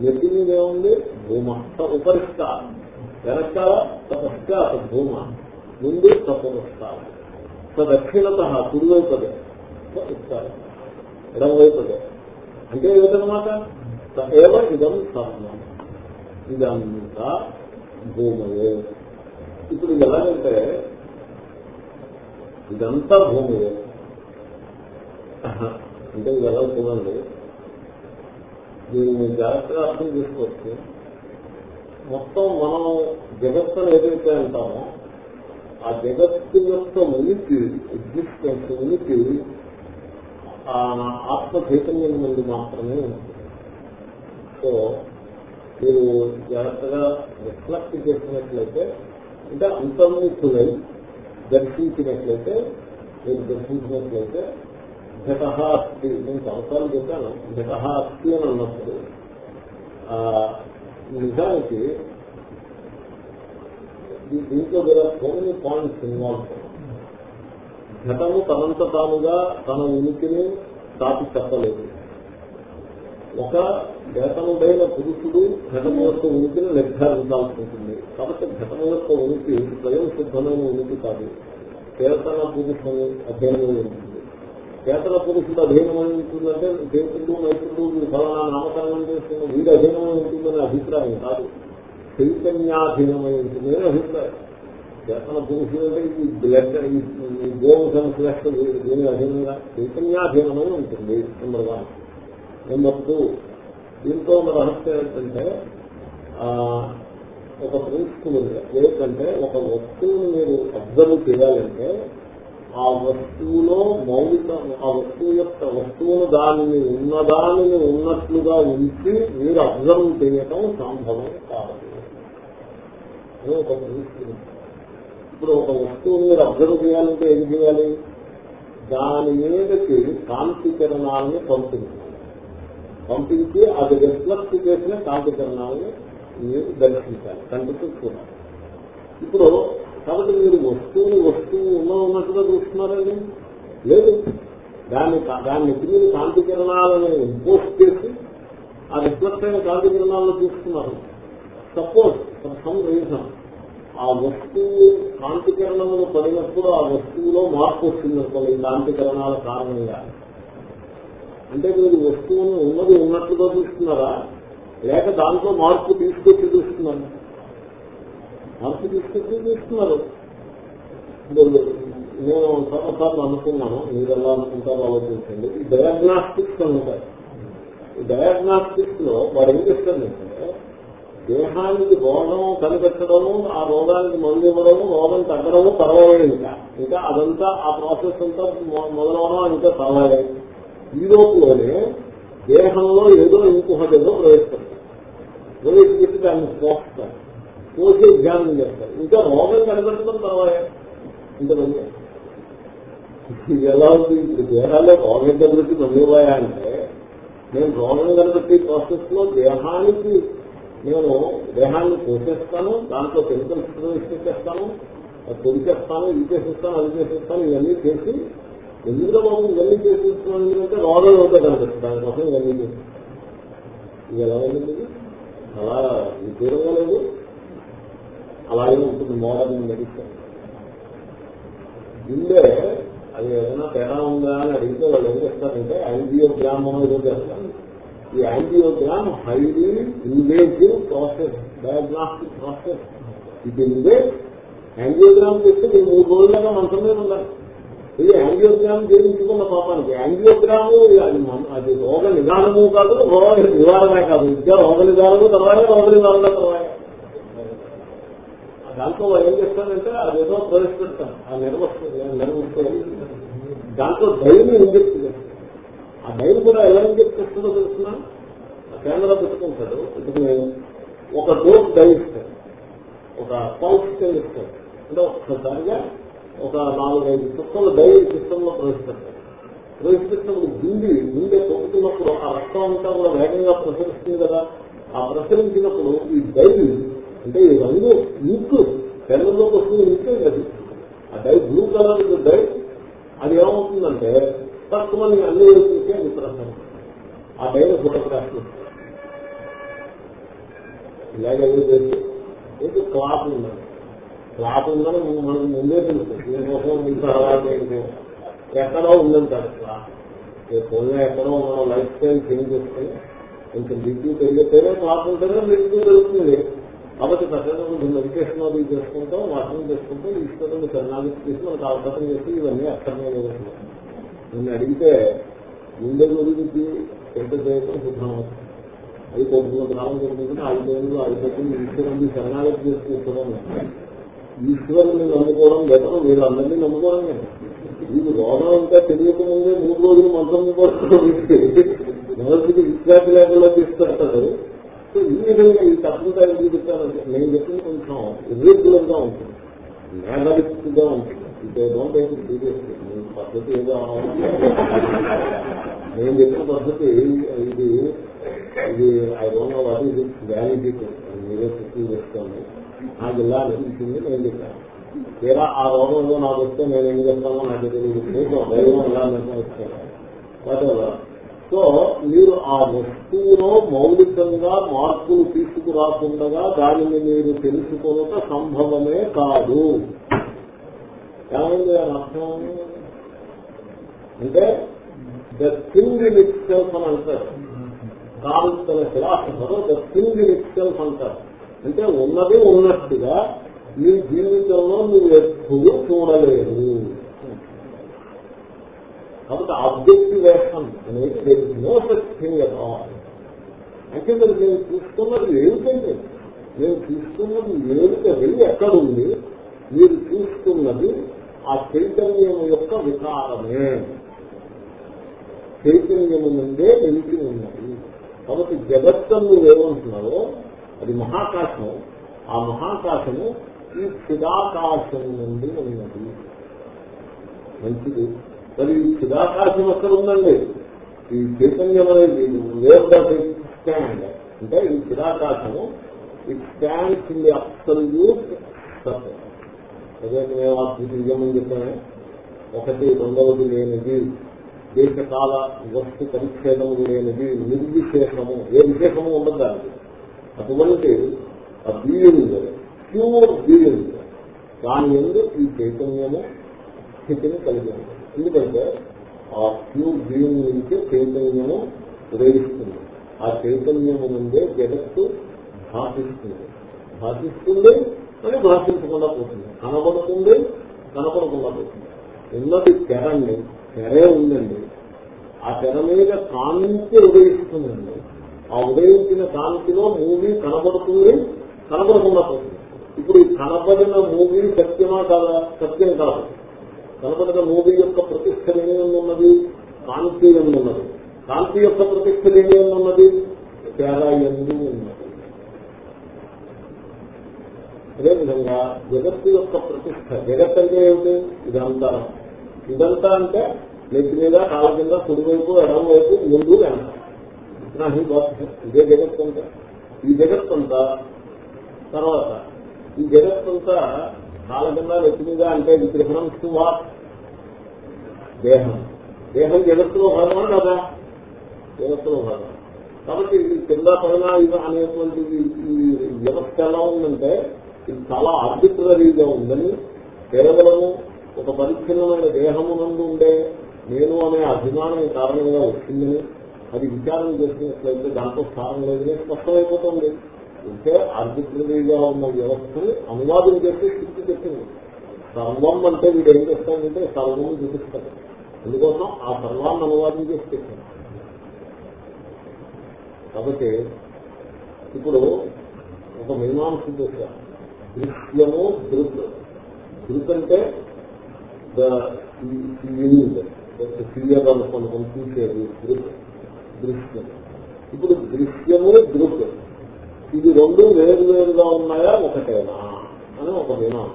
Speaker 1: నెత్తి మీద ఏముంది? భూమ. ఉపరిష్ట వెనకాల తపస్కార భూమ. ముందు తపరుస్తారు సో దక్షిణత కుడివైపుదే. ఇస్తారు ఎడమవైపుదే. అంటే ఏమిటనమాట ఏవ ఇదం సర్వం. ఇదంతా భూమయే. ఇప్పుడు ఎలాగంటే ఇదంతా భూమియే. అంటే ఇది ఎలా చూడండి దీన్ని జాగ్రత్తగా అర్థం చేసుకోవచ్చు. మొత్తం మనం జగత్తును ఏదైతే అంటామో ఆ జగత్తు యొక్క ఉనికి ఎగ్జిస్టెన్స్ ఉనికి ఆ ఆత్మ చైతన్యం నుండి మాత్రమే ఉంటుంది. సో మీరు జాగ్రత్తగా రిఫ్లెక్ట్ చేసినట్లయితే అంటే అంతర్ముఖులై దర్శించినట్లయితే మీరు దర్శించినట్లయితే ఘట అస్తి నేను సంవత్సరాలు చెప్పాను. ఘట అస్తి అని అన్నప్పుడు నిజానికి దీంట్లో there కొన్ని పాయింట్స్ ఇన్వాల్వ్ ఘటము తనంత తానుగా తన ఉనికిని దాటి చెప్పలేదు. ఒక ఘటముడైన పురుషుడు ఘటము యొక్క ఉనికిని నిర్ధారించాల్సి ఉంటుంది. కాబట్టి ఘటము యొక్క ఉనికి స్వయం సిద్ధమైన ఉనికి కాదు. చేతన పురుషుని అధ్యయనమై చేతల పురుషుడు అధీనమై ఉంటుందంటే దేవుడు మైత్రుడు ఫలానా నామకరణం చేస్తున్న వీడు అధీనమై ఉంటుందనే అభిప్రాయం కాదు. చైతన్యాధీనమై ఉంటుంది అనే అభిప్రాయం. చేతన పురుషుడు అంటే ఈ బ్లడ్ ఈ గోవంశం శ్రేష్ఠ దీని అధీనంగా చైతన్యాధీనమై ఉంటుంది. Number one. Number two. దీంతో ఉన్న రహస్యం ఏంటంటే ఒక ప్రిన్సిపల్ ఉంది. ఏంటంటే ఒక వస్తువుని మీరు అబ్జర్వ్ చేయాలంటే ఆ వస్తువులో మౌలిక ఆ వస్తువు యొక్క వస్తువును దానిని ఉన్నదానిని ఉన్నట్లుగా ఉంచి మీరు అబ్జర్వ్ చేయటం సంభవం కాదు. అని ఒక ఇప్పుడు ఒక వస్తువుని మీరు అబ్జర్వ్ చేయాలంటే ఏం చేయాలి? దాని మీదకి కాంతి కిరణాలని పంపించాలి. పంపించి అది రిఫ్లెక్ట్ చేసిన కాంతి కిరణాలని మీరు దర్శించాలి. కంటితో చూడాలి. ఇప్పుడు కాబట్టి మీరు వస్తువుని వస్తువు ఉన్న ఉన్నట్టుగా చూస్తున్నారండి లేదు. దాన్ని దాన్ని మీరు కాంతి కిరణాలను ఇంపోజ్ చేసి ఆ రిఫ్లెక్ట్ అయిన కాంతి కిరణాలను చూస్తున్నారు. Suppose for some reason. ఆ వస్తువు కాంతి కిరణములు పడినప్పుడు ఆ వస్తువులో మార్పు వచ్చింది ఈ కాంతి కిరణాల కారణంగా. అంటే మీరు వస్తువును ఉన్నది ఉన్నట్లుగా చూస్తున్నారా? లేక దాంట్లో మార్పు తీసుకొచ్చి చూస్తున్నారు? మార్పు తీసుకొచ్చి తీసుకున్నారు నేను చాలాసార్లు అనుకున్నాను మీరు ఎలా అనుకుంటారో ఆలోచించండి. ఈ డయాగ్నాస్టిక్స్ ఉంటాయి. ఈ డయాగ్నాస్టిక్స్లో వారు ఏం చేస్తారంటే దేహానికి రోగం కనిపెట్టడము ఆ రోగానికి మందు ఇవ్వడము రోగం తగ్గడము పర్వాలేదు ఇంకా. ఇంకా అదంతా ఆ ప్రాసెస్ అంతా మొదలవడం ఇంకా పర్వాలేదు ఈ లోపులోనే దేహంలో ఏదో ఇంకొకటి ఏదో ప్రవేశపెడతారు ప్రవేశపెట్టి దాన్ని పోస్తారు పోసి ధ్యానం చేస్తారు. ఇంకా రోగం కనిపెట్టడం పర్వాలేదు ఇంతమంది. ఇది ఎలా ఉంది? ఇప్పుడు దేహాల్లో రోగం కనిపెట్టి మందిపోయా అంటే నేను రోగం కనిపెట్టే ప్రాసెస్లో దేహానికి నేను దేహాన్ని పోషిస్తాను దాంట్లో కెమికల్స్ ప్రవేశిస్తాను పొడిచేస్తాను ఇది చేసిస్తాను అది చేసిస్తాను ఇవన్నీ చేసి ఎందుకంటే బాబు ఇవన్నీ చేసిస్తున్నాను ఎందుకంటే రోగం ఒకటే కనిపిస్తుంది దానికోసం ఇవన్నీ చేస్తాను ఇది ఎలా ఉంది? అలా విదూరంగా లేదు. అలాగే ఉంటుంది మోడర్న్ మెడిసిన్ గుండె అది ఏదైనా తేడా ఉందా అని అడిగితే వాళ్ళు ఏం చేస్తారంటే యాంజియోగ్రామ్ అని ఏదో చేస్తారు. ఈ angiogram highly invasive process diagnostic process ఇది ఇన్వే యాంజియోగ్రామ్ చేస్తే మీరు మూడు రోజులుగా మంచం మీద ఉండాలి. ఇది యాంజియోగ్రామ్ చేయించుకున్న పాపానికి. యాంజియోగ్రామ్ అది అది రోగ నిదానము కాదు రోగ నివారణే కాదు. ఇంకా రోగ నిదానము తర్వాత రోగ నివారణ తర్వాత. దాంట్లో ఏం ఏం చేస్తారంటే అదేదో ప్రవేశపెడతాను. ఆ నిర్వహణ నిర్వహిస్తాను దాంట్లో డైని ఇంజెక్ట్ చేస్తాను ఆ డైని కూడా ఎలా ఇంజెక్ట్ చేస్తుందో తెలుసిన? కెమెరా పెట్టుకుంటాడు. ఇప్పుడు ఒక డోస్ డై ఒక పౌచ్ ఇస్తాను అంటే ఒక్కసారిగా ఒక నాలుగైదు సిస్టమ్లు డై సిస్టంలో ప్రవేశపెడతాను ప్రవేశపెట్టినప్పుడు గుండి గుండె పొక్కుతున్నప్పుడు ఆ రక్తం అంతా కూడా వేగంగా ప్రసరిస్తుంది కదా. ఆ ప్రసరించినప్పుడు ఈ డైరీ అంటే ఈ రంగు ఇంక్ తెల్లలోకి వస్తుంది ఇంకే అది. ఆ డై బ్లూ కలర్ డై అది ఏమవుతుందంటే తక్కువ మంది అన్ని అది ప్రశ్న ఆ డైన ఫోటోగ్రాఫ్ ఇలాగే చేసి ఏంటి? క్లాత్ ఉందండి క్లాత్ ఉందని మనకు ముందే తెలుసు దీనికోసం మీకు ఎక్కడో ఉందంటారు క్లాత్. పోయినా ఎక్కడో మనం లైఫ్ స్టైల్ చేంజ్ చేస్తే కొంచెం బిజీ పెరిగితేనే క్లాత్ ఉంటేనే బిజీ పెరుగుతుంది కాబట్టి చక్కగా కొంచెం మెడిటేషన్ అది చేసుకుంటాం వాసనం చేసుకుంటాం ఈశ్వరుని శరణాగతి చేసి మనకు అవకాశం చేసి ఇవన్నీ అర్థమే నిన్ను అడిగితే ముందే గురించి ఎంత చేయటం సిద్ధమవుతుంది అది కొద్దిగా గ్రామం జరుగుతుంది ఐదు కొడుకుంటే ఐదు అయిపోతుంది ఈశ్వరుని శరణాగతి చేసి ఈశ్వరుని నమ్ముకోవడం బెటర్ వీళ్ళందరినీ నమ్ముకోవడం లేదు వీళ్ళు రోగం ఇంకా తెలియకముందే మూడు రోజులు మంత్రం పడుతుంది. మొదటికి విశ్వాస లేకుండా తీసుకెళ్తారు సో ఈ విధంగా ఈ తప్పుగా ఎందుకు చెప్తానంటే నేను చెప్పింది కొంచెం ఇర్రెగ్యులర్గా ఉంటుంది. మేఘలిక్గా ఉంటుంది ఇదే పద్ధతి ఏదో నేను చెప్పిన పద్ధతి ఇది ఇది I don't know what is its validity మీరే చెప్పింది చెప్తాను. నాకు ఇలా అనిపించింది నేను చెప్పాను. తీరా ఆ రోగంలో నాకు వస్తే నేను ఏం చేస్తానో నాకు తెలియదు. మీకు దైవం ఎలా నిర్ణయిస్తాను? వాటెవర్ సో మీరు ఆ వస్తువులో మౌలికంగా మార్పులు తీసుకురాకుండా దానిని మీరు తెలుసుకోవట సంభవమే కాదు. ఏమైంది అని అర్థం? అంటే the thing in itself అని అంటారు. కాల్సిన philosopher the thing in itself అంటారు. అంటే ఉన్నది ఉన్నట్టుగా మీ జీవితంలో మీరు ఎప్పుడూ చూడలేరు కాబట్టి ఆబ్జెక్టివేషన్ అనేది no such thing at all అంటే మరి నేను చూస్తున్నది ఏమిటండి? నేను చూస్తున్నది ఏమిటది వెళ్ళి ఎక్కడుంది? మీరు చూస్తున్నది ఆ చైతన్యం యొక్క వికారమే. చైతన్యము నుండే నిలిచి ఉన్నది. కాబట్టి జగత్తు ఏమంటున్నారో అది మహాకాశం ఆ మహాకాశము ఈ చిరాకాశం నుండి ఉన్నది. మంచిది. మరి ఈ చిదాకాశం ఎక్కడ ఉందండి. ఈ చైతన్యం అనేది వేర్ స్టాండ్ అంటే ఈ చిరాకాశము ఈ స్టాండ్స్ ఇన్ ది అబ్సల్యూట్ సత్యం అదే మేము అద్భుతమని చెప్పాను ఒకటి రెండవది లేనిది దేశకాల వస్తు పరిచ్ఛేదము లేనిది నిర్విశేషము. ఏ విశేషము ఉండదు దానికి. అటువంటి ఆ బీయింగ్ ప్యూర్ బీయింగ్ దాని ఎందు ఈ చైతన్యము స్థితిని కలిగి ఉంది. ఎందుకంటే ఆ ప్యూర్ బీయింగ్ నుంచి చైతన్యము ఉదయిస్తుంది. ఆ చైతన్యము నుండే జగత్తు భాషిస్తుంది. భాషిస్తుంది అని భాషించకుండా పోతుంది. కనబడుతుంది కనపడకుండా పోతుంది. ఉన్నది తెరండి తెరే ఉందండి. ఆ తెర మీద కాంతి ఉదయిస్తుందండి. ఆ ఉదయించిన కాంతిలో మూవీ కనబడుతుంది కనపడకుండా పోతుంది. ఇప్పుడు ఈ కనపడిన మూవీ సత్యమా కాదా? సత్యం కాదు. కనుక మూవీ యొక్క ప్రతిష్ట ఉన్నది కాంతి ఉన్నది. కాంతి యొక్క ప్రతిష్ట ఏమేమున్నది తేడా ఎందు ఉన్నది? అదేవిధంగా జగత్తు యొక్క ప్రతిష్ట జగత్ అంటే ఏమిటి? ఇదంతా. ఇదంతా అంటే నెత్తి మీద కాళ్ళ కింద కుడివైపు ఎడమ వైపు ముందు వెనక. ఇదే జగత్ అంతా. ఈ జగత్ అంతా తర్వాత. ఈ జగత్ అంతా కాళ్ళ కింద నెత్తి మీద అంటే విగ్రహణం ప్రిఫరెన్స్ దేహం. దేహం జగత్తులో భాగమా కదా? జగత్తులో భాగం. కాబట్టి ఇది కింద పైన ఇది అనేటువంటిది ఈ వ్యవస్థ ఎలా ఉందంటే ఇది చాలా ఆర్బిట్రరీగా ఉందని కేవలము ఒక పరిచ్ఛిన్నమైన దేహమునందు ఉండే నేను అనే అభిమానం కారణంగా వచ్చిందని అది విచారం చేసినట్లయితే దాంతో స్థానం లేదని స్పష్టమైపోతుంది. అంటే ఆర్బిట్రరీగా ఉన్న వ్యవస్థని అనువాదం చేసి స్థితి చెప్పింది సర్వం అంటే వీడు ఏం చేస్తాడంటే సర్వం చూపిస్తాడు అందుకోసం ఆ సర్వాన్ని అనువాదం చేసి చెప్పాను కాబట్టి ఇప్పుడు ఒక మీమాంస దశ. దృశ్యము దృక్ దృక్ అంటే క్లియర్ అనుకోండి చూసేది దృక్ దృశ్యం. ఇప్పుడు దృశ్యము దృక్ ఇది రెండు వేరు వేరుగా ఉన్నాయా? ఒకటేనా? అని ఒక మీమాంస.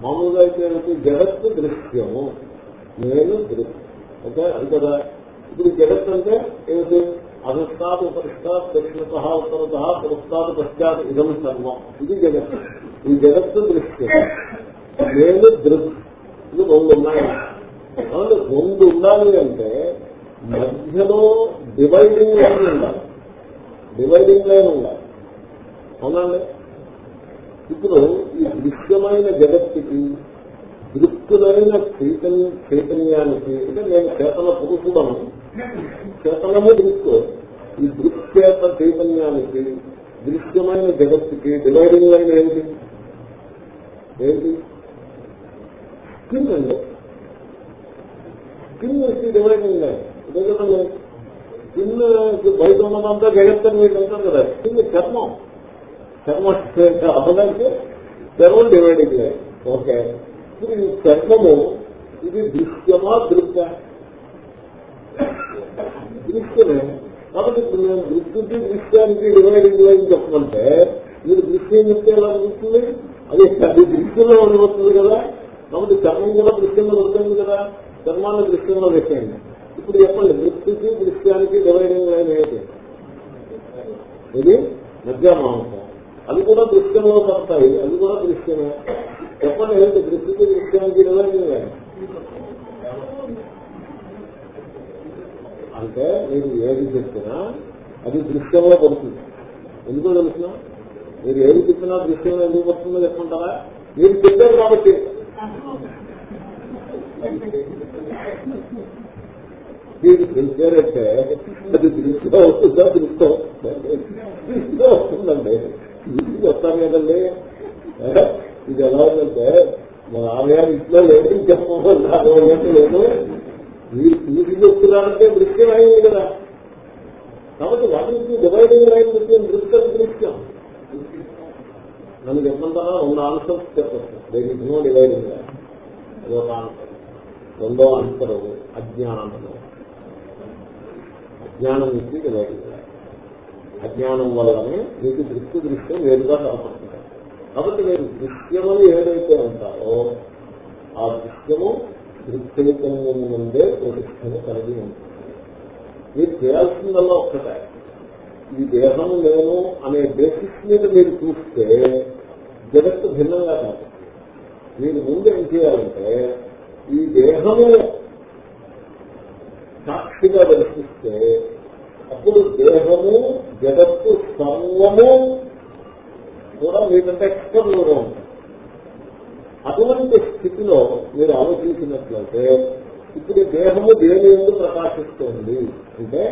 Speaker 1: మామూలుగా అయితే జగత్తు దృశ్యము. నేను దృక్ ఓకే? అది కదా ఇప్పుడు జగత్ అంటే ఏమిటి? అధస్థాత్ ఉపరిష్టాత్ దక్షిణత ఉత్తరత పురస్తాత్ పశ్చాత్ ఇదం సర్వం. ఇది జగత్ ఈ జగత్తు దృశ్యం నేను దృక్ ఇది రెండు ఉన్నాయి. రెండు ఉండాలి అంటే మధ్యలో డివైడింగ్ లైన్ ఉండాలి. డివైడింగ్ లైన్ ఉండాలి. అవునండి ఇప్పుడు ఈ దృశ్యమైన జగత్తుకి దృక్కులైన చైతన్య చైతన్యానికి అంటే నేను చేతన పురుషుడను. చేతనము దృక్కు ఈ దృక్చేత చైతన్యానికి దృశ్యమైన జగత్తుకి డివైడింగ్ లైన్ ఏంటి? ఏంటి? స్కిన్ అండి స్కిన్ వచ్చి డివైడింగ్ లైన్ ఇదే స్కిన్ బయట ఉన్నదంతా జగత్తని మీరు అంటారు కదా. స్కిన్ చర్మం. చర్మం అవ్వడానికి చర్మం డివైడింగ్ లైన్ ఓకే. ఇప్పుడు ఈ చర్మము ఇది దృశ్యమా దృశ్య? దృశ్యమే. కాబట్టి ఇప్పుడు నేను దృష్టికి దృశ్యానికి డివైడింగ్ లైన్ చెప్పమంటే మీరు దృశ్యం చెప్తే ఎలా అనిపిస్తుంది అది అది దృశ్యంలో ఉండబోతుంది కదా. కాబట్టి చర్మం కూడా దృశ్యంలో ఉంటుంది కదా. చర్మాన్ని దృశ్యంలో పెట్టేయండి. ఇప్పుడు చెప్పండి దృష్టికి దృశ్యానికి డివైడింగ్ లైన్ ఏంటి ఇది మధ్యాహ్నం అవి కూడా దృశ్యంలో పడతాయి అవి కూడా దృశ్యమే. చెప్పండి ఏంటి? దృష్టికి దృశ్యానికి నిలబడి అంటే మీరు ఏది చెప్పినా అది దృశ్యంలో పడుతుంది. ఎందుకో తెలుసిన? మీరు ఏది చెప్పినా దృశ్యంలో ఎందుకు పడుతుందో చెప్పుకుంటారా మీరు చెప్పారు కాబట్టి. మీరు తెలిసారంటే అది దృష్టిలో వస్తుందా దృష్టం దృష్టిలో వస్తుందండి ఇంటికి వస్తాను కదండి. ఇది ఎలా ఉందంటే మా నాన్నగారు ఇంట్లో లేదు చెప్పడం లేదు. మీరు తీసి వస్తున్నారంటే దృశ్యం అయింది కదా. కాబట్టి వాటికి డివైడింగ్ లైన్ దృశ్యం దృశ్యం దృశ్యం నన్ను చెప్పమంటారా? రెండు ఆన్సర్స్ చెప్పచ్చు. దేని నో డివైడింగ్ లైన్ అదొక ఆన్సర్ రెండో ఆన్సర్ అజ్ఞానము అజ్ఞానం నుంచి డివైడింగ్ లైన్ అజ్ఞానం వల్లనే మీకు దృష్టి దృశ్యం వేరుగా కనపడుతుంది. కాబట్టి మీరు దృశ్యమని ఏదైతే ఉంటారో ఆ దృశ్యము దృశ్చైతన్యం నుండే ప్రతిష్టను కలిగి ఉంటుంది. మీరు చేయాల్సిందల్లా ఒక్కటే. ఈ దేహం నేను అనే బేసిస్ మీద మీరు చూస్తే జగత్తు భిన్నంగా కాదు మీరు ముందు ఏం చేయాలంటే ఈ దేహము సాక్షిగా దర్శిస్తే అప్పుడు దేహము జగత్తు సర్వము కూడా మీకంటే ఎక్స్టర్నల్గా ఉంటుంది. అటువంటి స్థితిలో మీరు ఆలోచించినట్లయితే ఇప్పుడు దేహము దేని ఎందుకు ప్రకాశిస్తోంది అంటే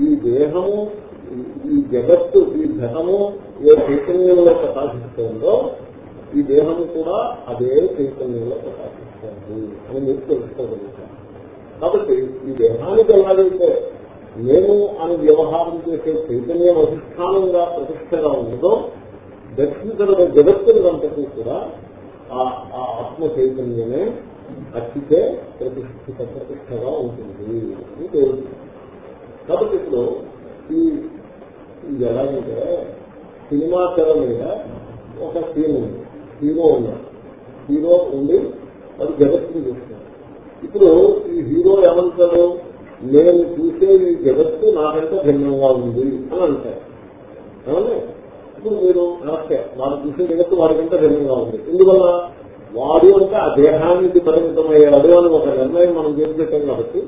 Speaker 1: ఈ దేహము ఈ జగత్తు ఈ ఘటము ఏ చైతన్యంలో ప్రకాశిస్తోందో ఈ దేహము కూడా అదే చైతన్యంలో ప్రకాశిస్తోంది అని మీరు తెలుసుకోగలుగుతారు. కాబట్టి ఈ దేహానికి ఎలాగైతే నేను అని వ్యవహారం చేసే చైతన్యం అధిష్టానంగా ప్రతిష్టగా ఉండదో దర్శించడం జగత్తులంతటి కూడా ఆ ఆత్మ చైతన్యమే అచ్చితే ప్రతిష్ఠిత ప్రతిష్టగా ఉంటుంది అని తేలుతుంది. కాబట్టి ఇప్పుడు ఈ ఎలాగంటే సినిమా తెర మీద ఒక సీన్ ఉంది. హీరో ఉన్నాడు. హీరో ఉండి అది జగత్తుని చూస్తున్నాడు. ఇప్పుడు ఈ హీరో ఏమంటాడు? నేను చూసే ఈ జగత్తు నాకంటే భిన్నంగా ఉంది అని అంటారు. ఇప్పుడు మీరు నమస్తే వారు చూసే జగత్తు వారికంటే భిన్నంగా ఉంది. ఎందువల్ల? వాడు అంటే ఆ దేహానికి పరిమితమయ్యాడు అని ఒక నిర్ణయం మనం చేసేటాం కాబట్టి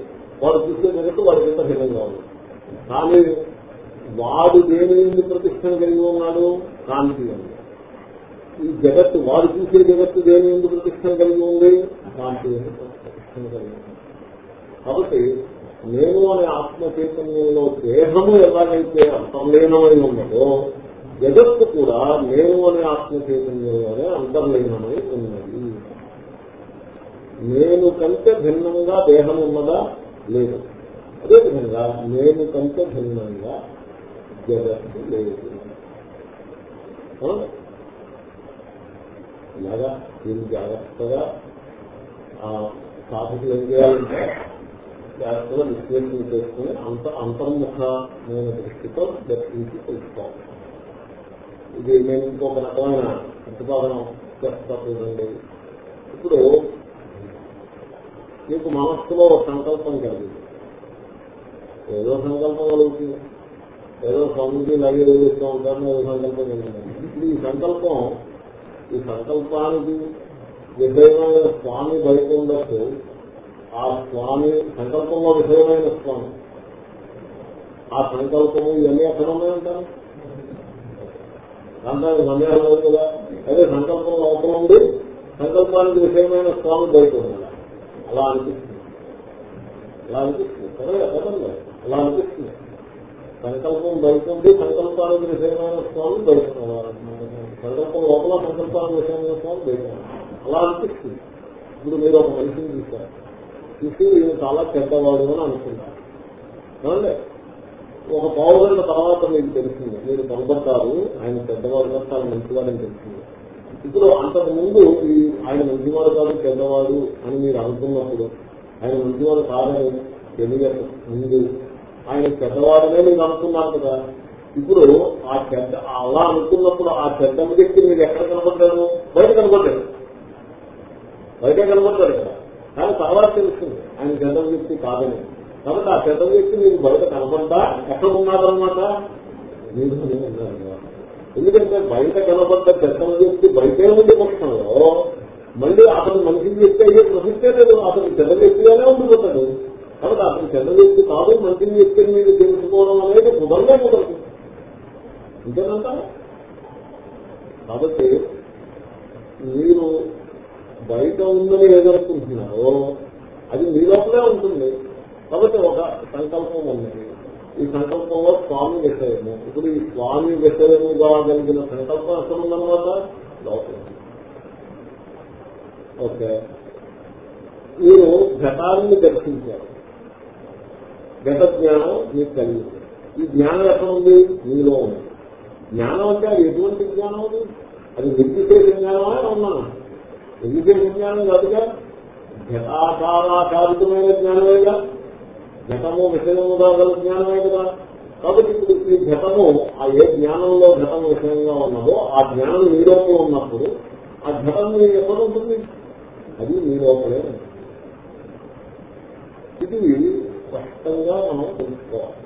Speaker 1: వాడు చూసే జగత్తు వారికంటే భిన్నంగా ఉంది. కానీ వాడు దేని నుండి ప్రతిష్టం కలిగి ఉన్నాడు? కాంతి ఉంది ఈ జగత్తు వాడు చూసే జగత్తు దేని నుండి ప్రతిష్టం కలిగి ఉంది? కాంతి కలిగి ఉంది. కాబట్టి నేను అనే ఆత్మ చైతన్యంలో దేహము ఎలాగైతే అంతర్లీనమై ఉన్నదో జగత్తు కూడా నేను అనే ఆత్మ చైతన్యంలోనే అంతర్లీనమై ఉన్నది. నేను కంటే భిన్నంగా దేహం ఉన్నదా? లేదు. అదేవిధంగా నేను కంటే భిన్నంగా జగత్తు లేదు. ఇలాగా దీన్ని జాగ్రత్తగా సాధకులు ఏం చేయాలంటే జాగ్రత్తగా విశ్లేషణ చేసుకుని అంత అంతర్ముఖమైన దృష్టితో దర్శించి తెలుసుకోవాలి ఇది నేను ఇంకొక రకమైన ప్రతిపాదన చేస్తా ఇప్పుడు మీకు మనస్సులో ఒక సంకల్పం కలిగింది ఏదో సంకల్పం కలుగుతుంది. ఏదో స్వామిజీ లాగే వేస్తూ ఉంటారని ఏదో సంకల్పం కలిగింది ఇప్పుడు ఈ సంకల్పం ఈ సంకల్పానికి విషయమైన స్వామి బయట ఉండొచ్చు. ఆ స్వామి సంకల్పంలో విధమైన స్వామి. ఆ సంకల్పము ఇవన్నీ ఎక్కడ ఉంటారు దాంట్లో సందేహం లేదు కదా. అదే సంకల్పం లోపల ఉంది. సంకల్పానికి విషయమైన స్వామి బయట ఉండాలి. అలా అనిపిస్తుంది. అలా అనిపిస్తుంది. కదా కదండి అలా అనిపిస్తుంది. సంకల్పం బయట ఉంది. సంకల్పానికి విషయమైన స్వామి బయట సంకల్పం లోపల సంకల్పానికి విషయమైన స్వామి బయట అలా అనిపిస్తుంది. ఇప్పుడు మీరు ఒక మనిషిని చూస్తారు చూసి ఈయన చాలా చెడ్డవాడు అని అనుకుంటారు. ఏమండి ఒక పావు గంట తర్వాత మీకు తెలిసింది మీరు కనబడతారు ఆయన పెద్దవాడు కాదు చాలా మంచివాడని తెలిసింది ఇప్పుడు అంతకు ముందు ఈ ఆయన మంచివాడు కాదు పెద్దవాడు అని మీరు అనుకున్నప్పుడు ఆయన మంచివాడు కాదని తెలియదు ముందు ఆయన పెద్దవాడనే మీరు అనుకున్నారు కదా. ఇప్పుడు ఆ చెడ్డ అలా అనుకున్నప్పుడు ఆ చెడ్డ వ్యక్తి మీరు ఎక్కడ కనబడ్డారు? బయట కనబడ్డారు. బయట కనబడ్డారు కదా. కానీ తర్వాత తెలుస్తుంది. ఆయన పెద్ద వ్యక్తి కాదని. కాబట్టి ఆ పెద్ద వ్యక్తి మీకు బయట కనపడ్డా? ఎక్కడ ఉన్నారనమాట ఉన్నారన్నమాట. ఎందుకంటే బయట కనపడ్డ పెద్ద వ్యక్తి బయటే ఉంది పక్షంలో మళ్ళీ అతను మంచి వ్యక్తి అయ్యే ప్రసక్తే లేదు. అతను పెద్ద వ్యక్తిగానే ఉండిపోతాడు. కాబట్టి అతను పెద్ద వ్యక్తి కాదు మంచి వ్యక్తిని మీరు తెలుసుకోవడం అనేది కుదరలే కుదరదు. ఇంకేనంట కాబట్టి మీరు బయట ఉందని ఏదనుకుంటున్నారో అది మీ లోపలే ఉంటుంది. కాబట్టి ఒక సంకల్పం ఉన్నది ఈ సంకల్పంలో స్వామి విషయము ఇప్పుడు ఈ స్వామి విషయముగా కలిగిన సంకల్పం ఎక్కడ ఉందన్నమాట లోపల ఓకే. మీరు ఘటాన్ని దర్శించారు. ఘట జ్ఞానం మీకు కలిగింది. ఈ జ్ఞానం ఎక్కడ ఉంది? మీలో ఉంది. జ్ఞానం అంటే అది ఎటువంటి జ్ఞానం అది? అది నిర్విశేష జ్ఞానమా? ఉన్నాను నిర్విశేష జ్ఞానం కాదుగా? ఘటాకారాకారితమైన జ్ఞానమేగా? ఘటము విషయము కాగల జ్ఞానమే కదా. కాబట్టి ఇప్పుడు ఈ ఘటము ఆ ఏ జ్ఞానంలో ఘటం విషయంగా ఉన్నదో ఆ జ్ఞానం మీ లోపల ఉన్నప్పుడు ఆ ఘటం మీకు ఎక్కడ ఉంటుంది? అది మీ లోపలే ఇది స్పష్టంగా మనం తెలుసుకోవాలి.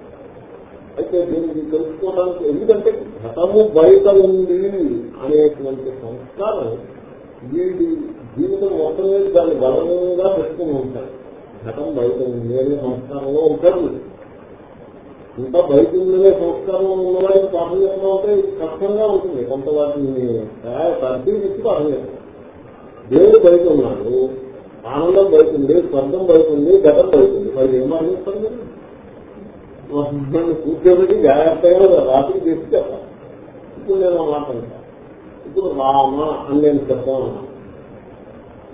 Speaker 1: అయితే దీనికి తెలుసుకోవడానికి ఎందుకంటే ఘటము బయట ఉంది అనేటువంటి సంస్కారం వీడి జీవితం మొత్తం మీద దాన్ని బలంగా పెట్టుకుని ఉంటారు ఘటం బయట ఉంది అనే సంస్కారంలో ఉంటారు ఇంకా బయట ఉందనే సంస్కారం ఉన్నవాడికి పాఠం చెప్పడం ఉంటే కష్టంగా ఉంటుంది. కొంత వాటిని తరచి ఇచ్చి పాఠం చేస్తాం దేవుడు బయట ఉన్నాడు. ఆనందం బయట ఉంది స్వర్గం బయట ఉంది ఘటం బయట ఉంది. మరి ఏం ఆనందిస్తారు మీరు నన్ను కూర్చోబెట్టి జాగ్రత్తగా రాత్రి చేసి చెప్పాలి. ఇప్పుడు నేను మాట్లాడతాను ఇప్పుడు రామ అని నేను శబ్దం అన్నాను.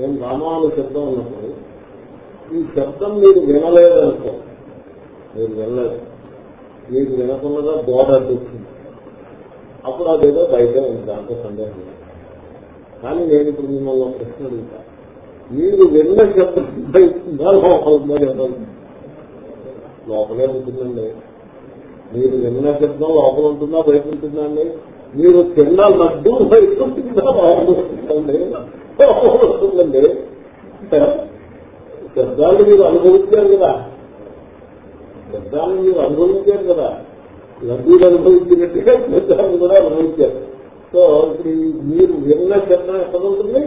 Speaker 1: నేను రామ అని శబ్దం ఉన్నప్పుడు ఈ శబ్దం మీరు వినలేదనుకో మీరు వినలేదు. మీకు వినకుండా గోడ వచ్చింది. అప్పుడు అదేదో బయట ఉంది దాంతో సందేహం లేదు. కానీ నేను ఇప్పుడు మిమ్మల్ని ప్రశ్న అడుగుతా. మీరు విన్న శబ్దం లోపల లోపలే ఉంటుందండి. మీరు విన్న శబ్దం లోపల ఉంటుందా బయట ఉంటుందా అండి? మీరు తిన్న లడ్డు బయట ఉంటుందా శబ్దాలు మీరు అనుభవించారు కదా. శబ్దాలు మీరు అనుభవించారు కదా. లడ్డూలు అనుభవించినట్టుగా శబ్దాలు కూడా అనుభవించారు. సో ఇప్పుడు మీరు విన్న శబ్దం ఎక్కడ ఉంటుంది?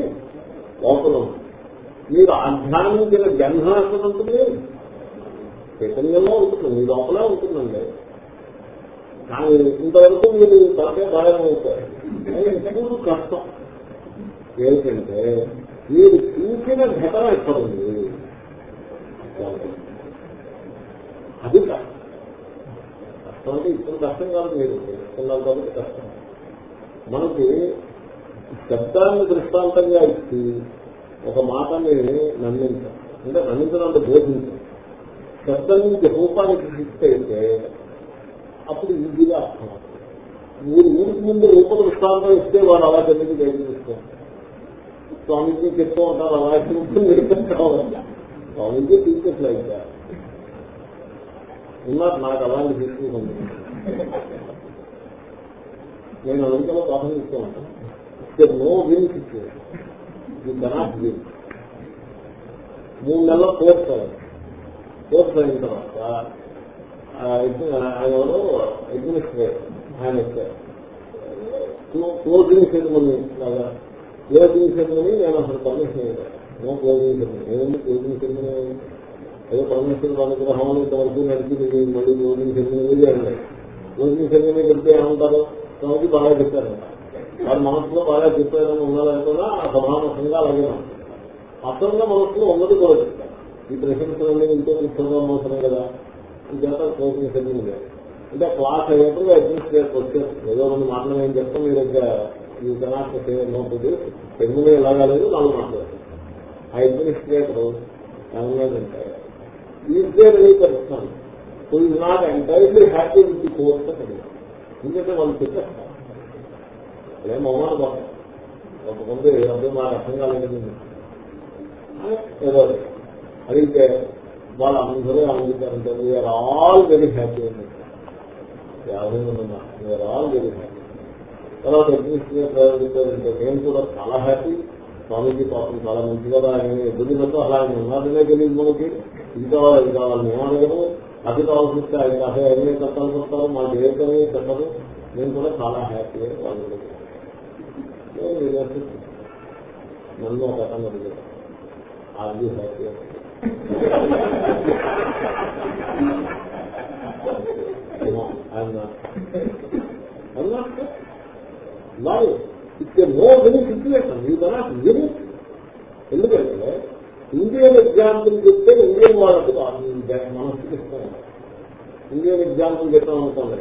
Speaker 1: లోపల మీరు అధ్యానించిన గంధం ఎక్కడ ఉంటుంది? చైతన్యంలో ఉంటుంది మీ లోపలే ఉంటుందండి కానీ ఇంతవరకు మీరు తరకే బాగా అవుతారు ఇప్పుడు కష్టం. ఏంటంటే మీరు చూసిన ఘటన ఎక్కడ ఉంది? అది కష్టం. అంటే ఇప్పుడు కష్టం కాదు మీరు. తెలుసుకున్నారు కాబట్టి కష్టం. మనకి శబ్దాన్ని దృష్టాంతంగా ఇచ్చి ఒక మాటని నమ్మించాం అంటే నమ్మించడం అంటే బోధించాం శబ్దం నుంచి రూపానికి శిక్ష అప్పుడు ఈజీగా అర్థం మీరు ఊరికి ముందు రూప దృష్టాంతం ఇస్తే వాడు అలా తెలియదు గైడ్ స్వామీజీ చెప్తూ ఉంటారు అలా స్వామీజీ టీచర్స్ అయితే. ఉన్నారు నాకు అలాంటి తీసుకుంటుంది నేను అమెరికాలో పాఠం ఇస్తూ ఉంటాను. No win situation you cannot win మూడు నెలల కోర్స్ అవ్వాలి కోర్స్ అయిన తర్వాత ఆయన ఎవరు అడ్మినిస్ట్రేటర్ ఆయన వచ్చారు క్లోజింగ్ సెరమనీ లాగా క్లోజింగ్ సెరమనీ నేను అసలు పర్మిషన్ ఇవ్వలేదు నో క్లోజింగ్ సెరమనీ ఏముంది క్లోజింగ్ సెరమనీ ఏదో పరమేశ్వరుడు అనుగ్రహం ఇంతవరకు నడిచింది మళ్ళీ క్లోజింగ్ సెరమనీ చేయాలి క్లోజింగ్ సెరమనీ పెడితే ఏమంటారు? తమకి బాగా చెప్పారు. వారి మనసులో బాగా చెప్పారని ఉన్నదనుకున్నా ఆ సమానసంగా అలాగే ఉంటుంది. అసలుగా మనసులో ఉన్నది కూడా చెప్తారు ఈ ప్రశంసలన్నీ ఇంకో పుస్తకం అవసరం కదా. ఇంకేత క్లోజింగ్ సెరమనీ లేదు అంటే క్లాస్ అయ్యేప్పుడు అడ్మినిస్ట్రేటర్ వచ్చేస్తుంది ఏదో రెండు మాటలు ఏం చెప్తాం మీ దగ్గర ఈ కనాట్ నోటుంది తెలుగులో ఎలాగా లేదు నాలుగు మాట్లాడారు. ఆ అడ్మినిస్ట్రేటర్ ఏమన్నాడంటే is there any person so ఇది not entirely happy with course అని ఎందుకంటే వాళ్ళు చెప్పేస్తారు అదే మౌనాలు పడతారు కొంతమంది అబ్బాయి మాకు అర్థం కాలేదు. ఏదో అడిగితే వాళ్ళు అందరూ అందించారంటే we are all very happy అని యాభై మంది we are all very happy తర్వాత అడ్మినిస్ట్రేటర్ నేను కూడా చాలా హ్యాపీ స్వామీజీ పాపం చాలా మంచిగా ఆయన ఎదురుతో అలా ఆయన ఉన్నారనే తెలియదు మనకి. ఇది కావాలి అది కావాలి. మేము అడగము అది కావాల్సి వస్తే ఆయన అదే అన్నీ కట్టాల్సి వస్తారు. మా ఏదైతే కట్టదు నేను కూడా చాలా హ్యాపీ వాళ్ళు. నన్ను ఒక రకంగా అడిగారు. అది హ్యాపీ ఆయన లావు it's no very situation you cannot win ఎందుకంటే ఇండియన్ ఎగ్జాంపుల్ చెప్తే ఇండియన్ వాళ్ళకు మనం చూపిస్తాం ఇండియన్ ఎగ్జాంపుల్ చెప్తాం అనుకోండి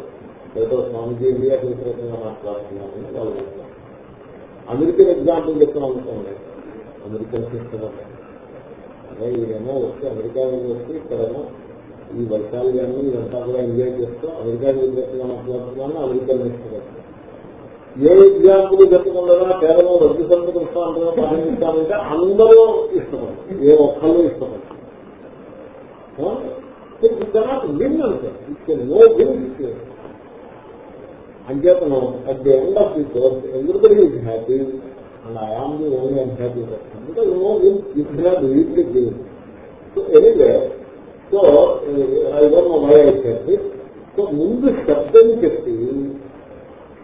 Speaker 1: ఏదో స్వామిజీ ఇండియాకి వ్యతిరేకంగా మాట్లాడుతున్నామని వాళ్ళు చెప్తారు అమెరికన్ ఎగ్జాంపుల్ చెప్తాం అనుకోండి అమెరికన్ చూస్తున్నారు అదే ఇదేమో వస్తే అమెరికా వస్తే ఇక్కడేమో ఈ వైశాల్యాన్ని ఇదంతా కూడా ఎంజాయ్ చేస్తూ అమెరికా వ్యతిరేకంగా మాట్లాడుతున్నాను అమెరికా నేర్చుకోవచ్చు ఏ ఎగ్జాంపుల్ చెప్పుకుంటారా కేవలం రద్దు సంతకు ఇస్తామంటారా పాటిస్తామంటే అందరూ ఇష్టపడతారు ఏ ఒక్కళ్ళు ఇష్టపడతారు విన్ అంటే ఇచ్చే నో విన్ ఇచ్చే అంచేతను at the end of the course everybody is happy and I am the only and happy because no win you cannot easily give so anyway so I don't know why I చెప్పి so ముందు శబ్దం చెప్పి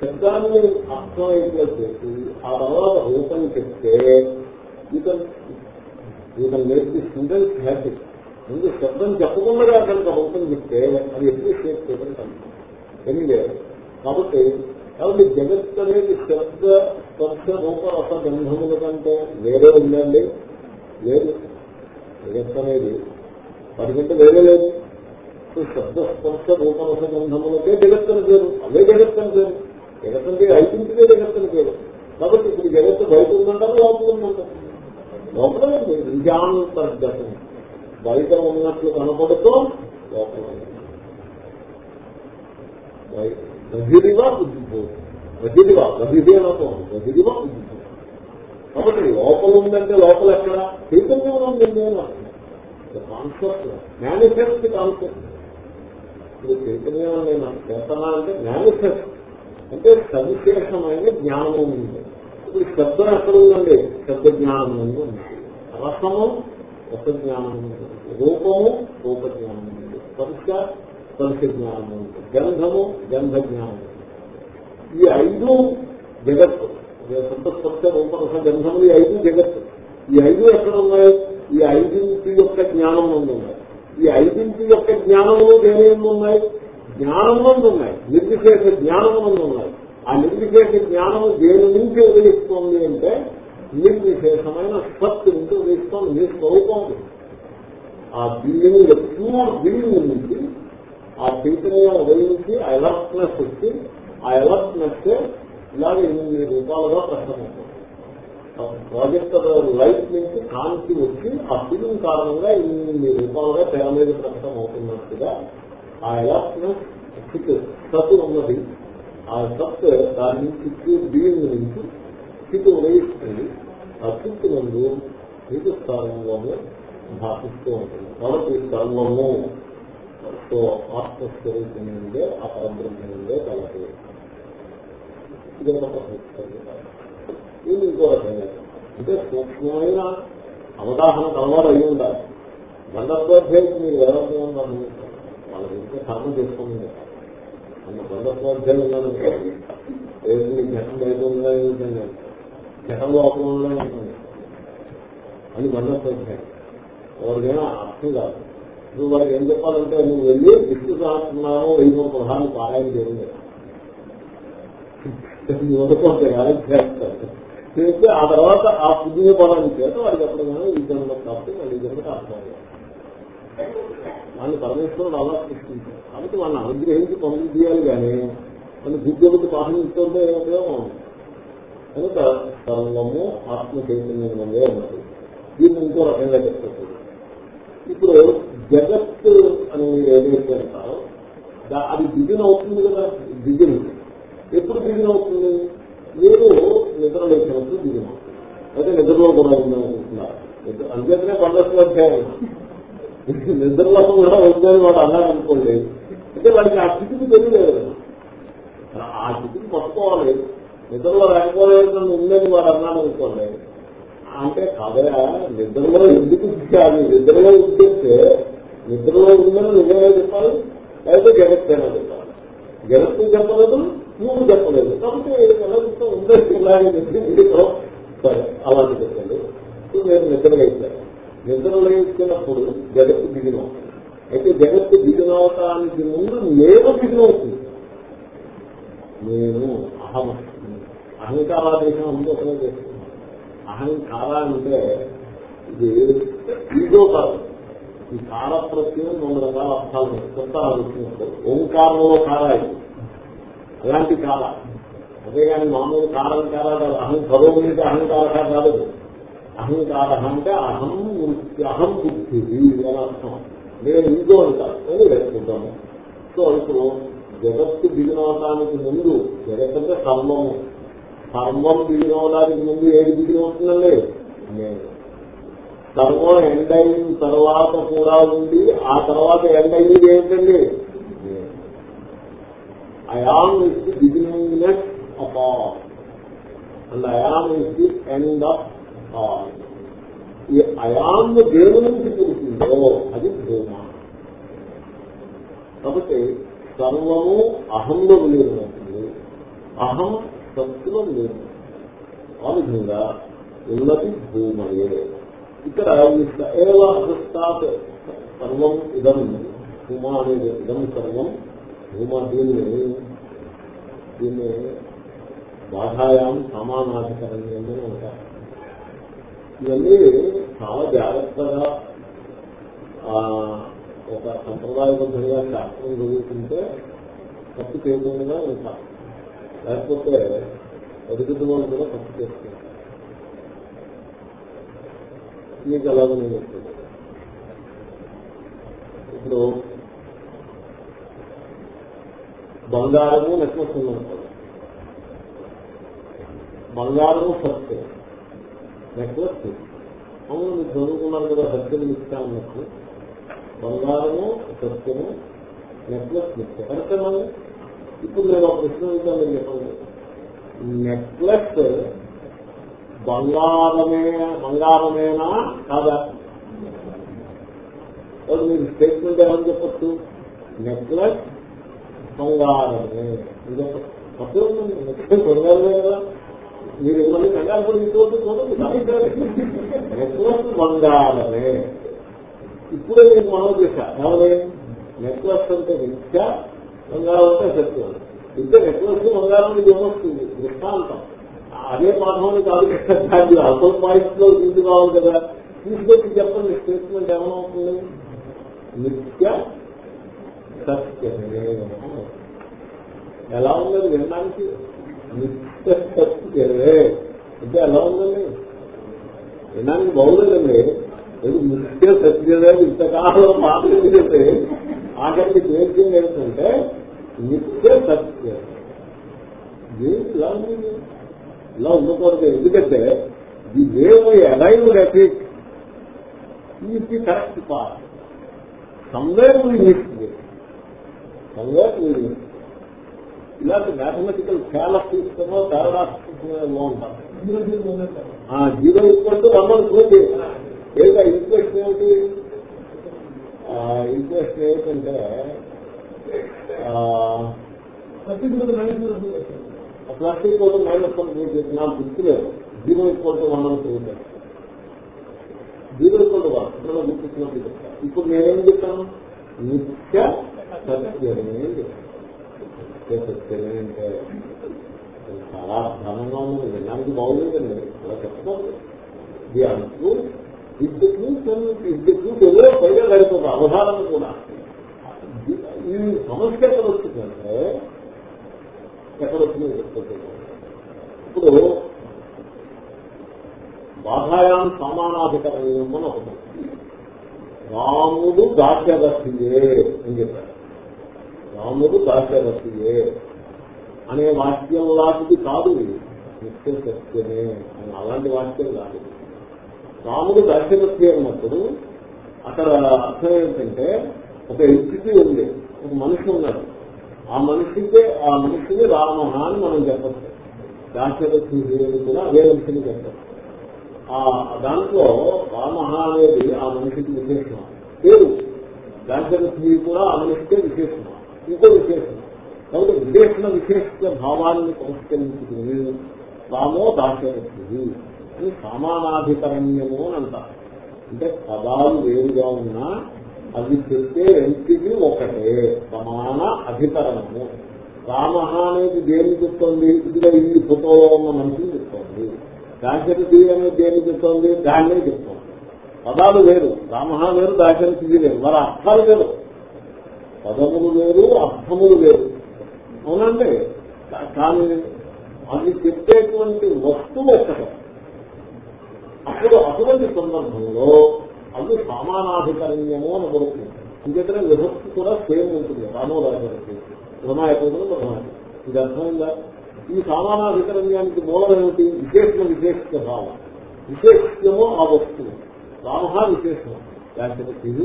Speaker 1: శబ్దాన్ని అర్థమైతే చేసి ఆ తర్వాత రూపం చెప్తే you can you can make the students happy ముందు శబ్దం చెప్పకుండా అక్కడికి రూపం చెప్తే అది ఎక్కువ షేప్ చేయడం ఎనివే కాబట్టి కాబట్టి జగత్ అనేది శబ్ద స్పర్శ రూప రస గంధముల కంటే వేరే ఉందండి? లేదు. జగత్ అనేది వాటికంటే వేరే లేదు. సో శబ్ద స్పర్శ రూప రస గంధములకే జగత్ అని పేరు. అవే జగత్ అని పేరు. జగత్ అంటే ఐదింటికే జగత్ అని పేరు. కాబట్టి ఇప్పుడు జగత్తు బయట ఉందంటారు లోపల ఉందంటారు? లోపల నిజాంతర్గతం. బయట ఉన్నట్లు కనపడుతూ లోపల బయట బుద్ధిభూ బహిరివా బహిరి అనతో బహిరివా బుద్ధిపోతుంది కాబట్టి లోపల ఉందంటే లోపల ఎక్కడ? చైతన్యంలో ఉందండి అని కాన్సెప్ట్ మేనిఫెస్ట్ కాన్సెప్ట్ ఇప్పుడు చైతన్యం నేను చేస్తున్నా అంటే మేనిఫెస్ట్ అంటే సవిశేషమైన జ్ఞానం ఉంది. ఇప్పుడు శబ్దం ఎక్కడ ఉందండి? శబ్ద జ్ఞానం ఉంది. రసము రస జ్ఞానం ఉంది. రూపము రూప జ్ఞానం ఉంది. స్పర్శ స్పర్శ జ్ఞానము ఉంది గంధము గంధ జ్ఞానము ఈ ఐదు జగత్తు. శబ్ద రూపరస రూప గంధములు ఈ ఐదు జగత్తు. ఈ ఐదు ఎక్కడ ఉన్నాయి? ఈ ఐదింటి యొక్క జ్ఞానం నుండి ఉన్నాయి. ఈ ఐదింటి యొక్క జ్ఞానములు దేని ఉన్నాయి? జ్ఞానమునందు ఉన్నాయి. నిర్విశేష జ్ఞానమునందు ఉన్నాయి. ఆ నిర్విశేష జ్ఞానము దేని నుంచి ఉదయిస్తోంది అంటే నిర్విశేషమైన సత్తు నుంచి ఉదయిస్తోంది. మీ స్వరూపం ఆ బిల్డింగ్ ప్యూర్ బిల్డింగ్ నుంచి ఆ చైతన్యం ఉదయించి ఆ ఎలర్ట్నెస్ వచ్చి ఆ ఎలర్ట్నెస్ ఇలాగే ఎనిమిది రూపాయలుగా ప్రశ్నమవుతుంది. ప్రాజెక్టర్ లైఫ్ నుంచి కాంతి వచ్చి ఆ ఫిలిం కారణంగా ఎనిమిది రూపాయలుగా తెర మీద ప్రకటన అవుతున్నట్టుగా ఆ ఎలర్ట్నెస్ స్థితి సత్తు ఉన్నది. ఆ సత్ దాని నుంచి ప్యూర్ బీయింగ్ నుంచి స్థితి ఉదయిస్తుంది ఆ స్థితి నందు మీకు స్థానంలోనే భాషిస్తూ ఉంటుంది. కాబట్టి స్థానంలో సో ఆత్మస్వరూపం ఆ పరబ్రహ్మముందో కలదు. ఇది ఒక ఇది ఇంకో రకంగా. అంటే సూక్ష్మమైన అవగాహన కలవారు అయి ఉండాలి. బంధత్వాధ్యాయులు మీరు ఎవరైనా ఉన్నాను వాళ్ళ ఇంట్లో సాధన చేసుకోండి అన్న బంధత్వాధ్యాయులు ఉన్నాను ఏది ఘటన బయట ఉందా ఏమిటండి ఘటన లోపల ఉందా ఉంటుంది అని బంధత్వాధ్యాయం. ఎవరికైనా అర్థం కాదు. నువ్వు వారికి ఏం చెప్పాలంటే నువ్వు వెళ్ళి విష్ణు సహస్రనామం వెయ్యి మూడు ప్రధానం పారాయణ చేయండి చేస్తారు చేస్తే ఆ తర్వాత ఆ పుణ్య పదాన్ని చేత వాడికి ఎప్పటికైనా ఈ జన్మ కాబట్టి వాళ్ళు ఈ జన్మకి అర్థం వాళ్ళని పరమేశ్వరుడు అలా సృష్టించారు కాబట్టి వాళ్ళని అనుగ్రహించి పనులు చేయాలి కానీ వాళ్ళు బుద్ధులకు పాఠం ఇస్తుంటే ఉపయోగం కనుక సర్వము ఆత్మ చైతన్యంలో ఉన్నది. దీన్ని ఇంకో రకంగా చెప్తుంది ఇప్పుడు జగత్ అని మీరు ఏదైతే అంటారో అది బిగిన్ అవుతుంది కదా బిగిన్. ఎప్పుడు బిగిన్ అవుతుంది? మీరు నిద్ర లేచినప్పుడు బిగిన్ అవుతుంది. అయితే నిద్రలో కూడా ఉందనుకుంటున్నారు అందుకనే అంచేతనే పండగ అధ్యాయం నిద్రలో కూడా ఉందని వాడు అన్నారనుకోండి అంటే వాడికి ఆ స్థితికి తెలియలేదు. ఆ స్థితికి పట్టుకోవాలి. నిద్రలో రాకపోలేదు ఉందని వాడు అన్నాడు అంటే కాదయా నిద్రలో ఎందుకు ఇచ్చాలి నిద్రలో ఇచ్చేస్తే నిద్రలో ఉందని నిజమే చెప్పాలి? లేకపోతే జగత్తేనా చెప్పాలి. జగత్తు చెప్పలేదు నువ్వు చెప్పలేదు. కాబట్టి ఎలా చెప్తావు ఉందని ఇలాగే చెప్పి సరే అలాంటి చెప్పండి ఇప్పుడు నేను నిద్రలో ఇచ్చాను నిద్రలో ఇచ్చినప్పుడు జగత్తు దిగిన అయితే జగత్తు దిగిన అవటానికి ముందు నేను దిగిన అవుతుంది నేను అహం. అహంకారాదేశం అందుకోసమే చేస్తాను అహంకార అంటే ఇది ఈగో కాదు. ఈ కార ప్రత్యయం రెండు రకాల అర్థాలు ఉన్నాయి. కొత్త ఓంకారంలో కార ఇది. అలాంటి కార అంతేగాని మామూలు కారం కార అహం కరోమి అంటే అహంకార కాదు. అహంకార అంటే అహం వృత్తి అహం బుద్ధి అని అర్థం. నేను ఈగో అంటారు అని వేసుకుంటాను సో ఇప్పుడు జగత్తు దిగినవటానికి ముందు జగత్ అంటే సర్వం కర్మం దిగినవడానికి ముందు ఏది దిగినవుతుందండి నేను సర్వం ఎండ్ అయిన తర్వాత కూడా ఉంది ఆ తర్వాత ఎండ్ అయ్యేది ఏంటండి I am is the beginningness of all and I am is the end of all ఈ అయామ్ దేవుని నుంచి పుడుతుందో అది భూమ. కాబట్టి సర్వము అహంలో విలీనమవుతుంది అహం సత్తులో లేదు. ఆ విధంగా ఉన్నది భూమయే. ఇక్కడ ఈ సర్వం ఇదం భూమ అనేది ఇదం సర్వం భూమ దీన్ని దీన్ని బాధాయాం సమానాధికరణ్యం అని అంటారు ఇవన్నీ చాలా జాగ్రత్తగా ఒక సంప్రదాయబద్ధంగా శాస్త్రం చదువుతుంటే తప్పు చేయకుండా ఉంటారు లేకపోతే ఎదుగుతు వాళ్ళు కూడా తప్పు చేస్తున్నారు. మీకు అలాగే నేను చెప్తాను ఇప్పుడు బంగారము నెక్లెస్ ఉందనుకోండి బంగారము ఫస్ట్ నెక్లెస్. అవును మీరు చదువుకున్నారు కదా సత్యం నిత్య అన్నట్టు. బంగారము సత్యము నెక్లెస్ నిత్య కరెక్టేనా ఇప్పుడు నేను ఒక ప్రశ్న అడుగుతాను నేను చెప్పండి. నెక్లెస్ బంగారమే బంగారమేనా కాదా? మీరు స్టేట్మెంట్ ఏమని చెప్పచ్చు? నెక్లెస్ బంగారమే చెప్పచ్చు. తప్పే ఉందండి నెక్లెస్ బంగారమే కదా. మీరు ఇవన్నీ కంగారు పడి ఇంకోటి నెక్లెస్ బంగారమే. ఇప్పుడే నేను మనం చేశా. ఏమని? నెక్లెస్ అంటే నిత్య బంగారం వస్తే చెప్తున్నాను ఇంతే ఎక్కువ బంగారం ఇది ఏమొస్తుంది? దృష్టాంతం. అదే పాఠంలో కాదు కదా అసలు పాయింట్లో తీసుకు కావాలి కదా. తీసుకొచ్చి చెప్పండి స్టేట్మెంట్ ఏమవుతుంది నిత్య సత్యమే. ఎలా ఉన్నది వినడానికి? నిత్య సత్యమే. అంటే ఎలా ఉందండి? వినడానికి బాగుందండి. నిత్య సత్యమే? ఇంతకాలం మాట్లాడితే ఆఖరికి ద్వేషం ఏంటంటే నిత్య సత్యం. ఇలా ఇలా ఉండకూడదు. ఎందుకంటే the wave it is the correct part somewhere we miss somewhere we miss ఇలాంటి మ్యాథమెటికల్ చాలా తీసుకున్నా పారాడాక్స్ ఉంటారు zero equal to one one two ఏంటా ఈక్వేషన్ ఏమిటి? ఈక్వేషన్ ఏమిటంటే plus equal to minus one నాకు గుర్తులేదు. Zero equal to one two zero equal to one ఇప్పుడు గుర్తిస్తున్నట్టు చెప్తా. ఇప్పుడు నేనేం చెప్పాను నిత్య సత్యమే సత్యమే అంటే చాలా ఘనంగా ఉంది. వినడానికి బాగుందండి అలా చెప్పకూడదు ఇది అంటూ ఇది ట్రూత్ ఏదో పైగా గడిపోతుంది అవధానం కూడా. ఈ సమస్య ఎక్కడ వచ్చిందంటే ఎక్కడ వచ్చిందో చెప్తున్నాను ఇప్పుడు బాధాయాం సమానాధికరణం అని ఒకటి రాముడు దాస్యదర్శియే అని చెప్పారు. రాముడు దాస్యదర్శియే అనే వాక్యం లాంటిది కాదు ఇది. నిత్య సత్యమే అని అలాంటి వాక్యం కాదు రాముడు దాస్యదర్శి అన్నప్పుడు అక్కడ అర్థం ఏంటంటే ఒక ఎంటిటీ ఉంది. ఒక మనిషి ఉన్నాడు. ఆ మనిషికే ఆ మనిషిని రామహ అని మనం చెప్పచ్చు. దాస్యదర్శి కూడా అదే మనిషిని చెప్పచ్చు. ఆ దాంట్లో రామహ అనేది ఆ మనిషికి విశేషం. పేరు దాశరథి కూడా ఆ మనిషికే విశేషం. ఇంకో విశేషం. కాబట్టి విశేషణ విశేష భావాన్ని సంస్కరించుకుని రామో దాశరథి అని సామానాధికరణ్యము అని అంటారు. అంటే పదాలు వేరుగా ఉన్నా అవి చెప్పే ఎంటిది ఒకటే సమాన అధికరణము. రామ అనేది దేన్ని చెప్తోంది? ఇదిగా ఈ ఫోటోలో ఉన్న మనిషిని చెప్తోంది. దాశరథి అనేది దేన్ని చెప్తోంది? దాన్నే చెప్తోంది. పదాలు వేరు. రామ వేరు దాశరథి వేరు. వాళ్ళ అర్థాలు వేరు. పదములు వేరు అర్థములు వేరు. అవునండి కానీ అది చెప్పేటువంటి వస్తువు ఒక్కటం. అప్పుడు అటువంటి సందర్భంలో అది సమానాధికరణ్యము అని పడుతుంది ఇంకెక్కడ విభక్తి కూడా సేమ్ ఉంటుంది. రామో రాజానికి ప్రమాయకుడు ప్రమాయకుడు ఇది అర్థమైందా? ఈ సామానాధికరణ్యానికి మూలం ఏమిటి విశేషణ విశేషిత భావం. విశేషము ఆ వస్తువు. రామ విశేషం లేకపోతే ఇది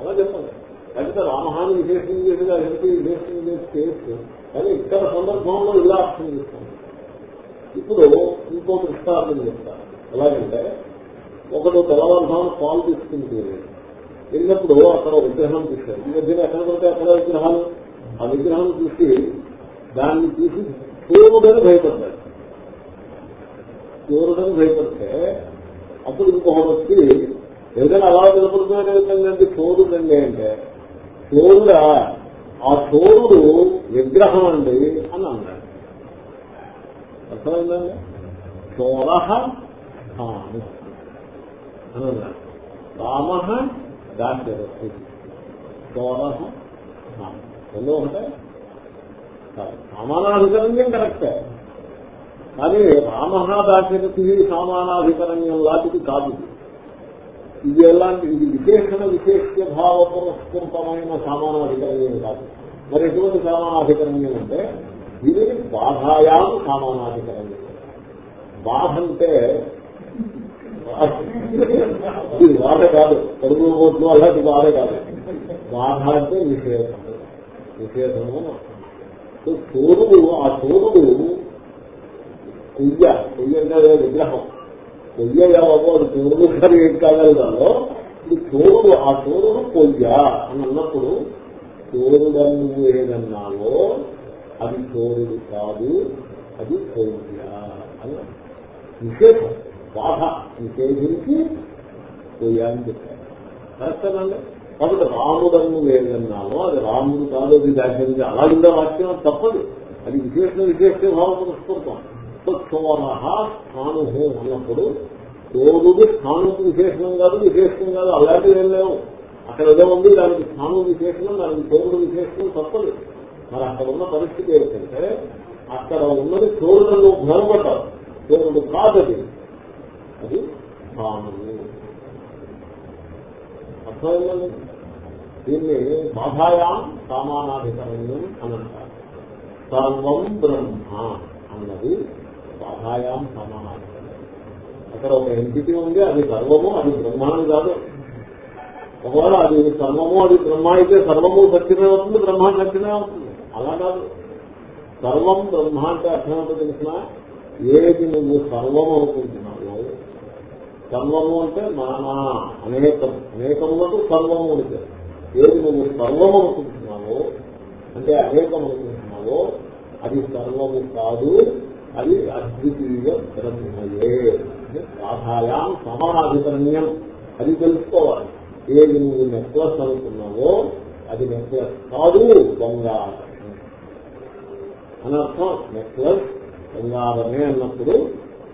Speaker 1: అలా చెప్పండి లేకపోతే రామహాని విశేషం చేసి లేకపోతే విశేషం చేసి చేయొచ్చు కానీ ఇక్కడ సందర్భంలో ఇలా అర్థం చేస్తాను ఇప్పుడు ఇంకో దృష్టార్థం చెప్తాను. ఎలాగంటే ఒకడు తెల్లవారుధానం పాలు తీసుకుంటూ వెళ్ళినప్పుడు అక్కడ విగ్రహం చూశారు ఈ మధ్యన ఎక్కడ పడితే అక్కడ విగ్రహాలు. ఆ విగ్రహం చూసి దాన్ని చూసి చూరుడని భయపడ్డాడు. చూరుడని భయపడితే అప్పుడు ఇంకొకటి వచ్చి ఏదైనా అలా నిలబడుతున్నది చోరుడండి అంటే చోరుడా ఆ చోరుడు విగ్రహం అండి అని అన్నాడు. అర్థమైందండి? చోర రామ దాస్యరథి చోరహ స్థాను ఒకటే? సమానాధికరణ్యం కరెక్టే. కానీ రామ సామానాధికరణ్యం సమానాధికరణ్యం లాంటిది కాదు. ఇది. ఎలాంటి ఇది విశేషణ విశేష భావ పురస్కృతమైన సమానాధికరణ్యం కాదు. మరి ఎటువంటి సమానాధికరణ్యం అంటే ఇది బాధాయా సమానాధికరణ్యం. బాధ అంటే ఇది బాధ కాదు. కడుపు పోట్లు అలాంటి బాధ కాదు. బాధ అంటే విశేషం విశేషము సూర్యుడు ఆ సూర్యుడు కొయ్య. కొయ్య అంటే విగ్రహం. కొయ్య బాబు అది సూర్యుడు గారు ఏం కాగలదాలో ఇది సూర్యుడు ఆ సూర్యుడు కొయ్య అని అన్నప్పుడు సూర్యుడను ఏదన్నాలో అది సూర్యుడు కాదు అది కొయ్య అని విశేషం బాధ నిషేధించి కొయ్య అని చెప్పారు. కరెక్టేనండి కాబట్టి రాముడన్ను వేదన్నామో అది రాముడు కాదు అది దాని అలా అలాగే వాక్యం తప్పదు. అది విశేష విశేష భావం పురస్కృతం. స్థాను అన్నప్పుడు తోడుడు స్థానుకు విశేషణం కాదు విశేషం కాదు అలాంటివి ఏం లేవు. అక్కడ ఏదో ఉంది దానికి స్థానం విశేషణం దానికి తోడు విశేషణం తప్పదు. మరి అక్కడ ఉన్న పరిస్థితి ఏంటంటే అక్కడ ఉన్నది తోడులను భ్రమపడ్డారు తోడు కాదది. అది భానువు అర్థమైందండి దీన్ని బాధాయాం సామానాధికరణ్యం అని అంటారు. సర్వం బ్రహ్మ అన్నది బాధాయాం సమానాధికరణ్యం అక్కడ ఒక ఎంటిటీ ఉంది అది సర్వము అది బ్రహ్మాన్ని కాదు. ఒకవేళ అది సర్వము అది బ్రహ్మ అయితే సర్వము సత్యమే అవుతుంది బ్రహ్మ సత్యమే అవుతుంది. అలా కాదు. సర్వం బ్రహ్మ అంటే అర్థమేంటో తెలిసిన? ఏది నువ్వు సర్వం అనుకుంటున్నావు సర్వము అంటే నానా అనేకం. అనేకములకు సర్వము అంటే ఏది నువ్వు సర్వము అనుకుంటున్నావో అంటే అనేకం అనుకుంటున్నావో అది సర్వము కాదు అది అద్వితీయ బ్రహ్మయే బాధాయాం సమాధికరణ్యం అది తెలుసుకోవాలి. ఏది నువ్వు నెక్లెస్ అనుకున్నావో అది నెక్లెస్ కాదు బంగారం అనర్థం నెక్లెస్ బంగారమే అన్నప్పుడు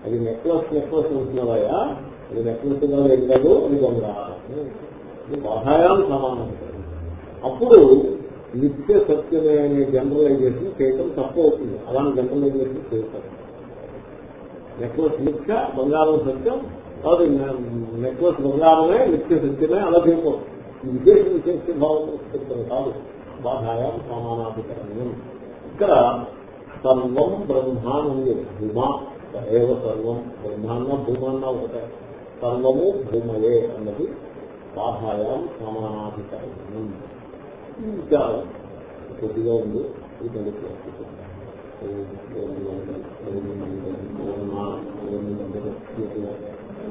Speaker 1: అది నెక్లెస్ నెక్లెస్ ఉంటున్నదయా అది నెక్లెస్ కాదు ఏం కాదు అది బంగారం ఇది సమానం. అప్పుడు నిత్య సత్యమే అనే జనరలైజేషన్ చేయటం తప్పు అవుతుంది. అలాంటి జనరలైజేషన్ చేస్తారు. నెక్లెస్ నిత్య బంగారం సత్యం కాదు నెక్లెస్ బంగారమే నిత్య సత్యమే అలా చేయకూడదు ఈ విదేశం చేస్తే భావం కాదు బాధాయం సమానాధికరణం. ఇక్కడ సర్వం బ్రహ్మానంది భూమా. ఏవ సర్వం బ్రహ్మాన్న భూమాన్న ఒకటే. సర్వము భూమయే అన్నది బాధాయం సమానాధికారం. ఈ విచారం కొద్దిగా ఉంది. ఈ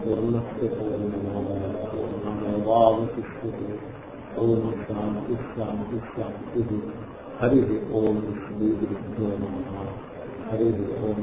Speaker 1: పూర్ణస్య హరి ఓం శ్రీ గురుభ్యో నమ. హరి ఓం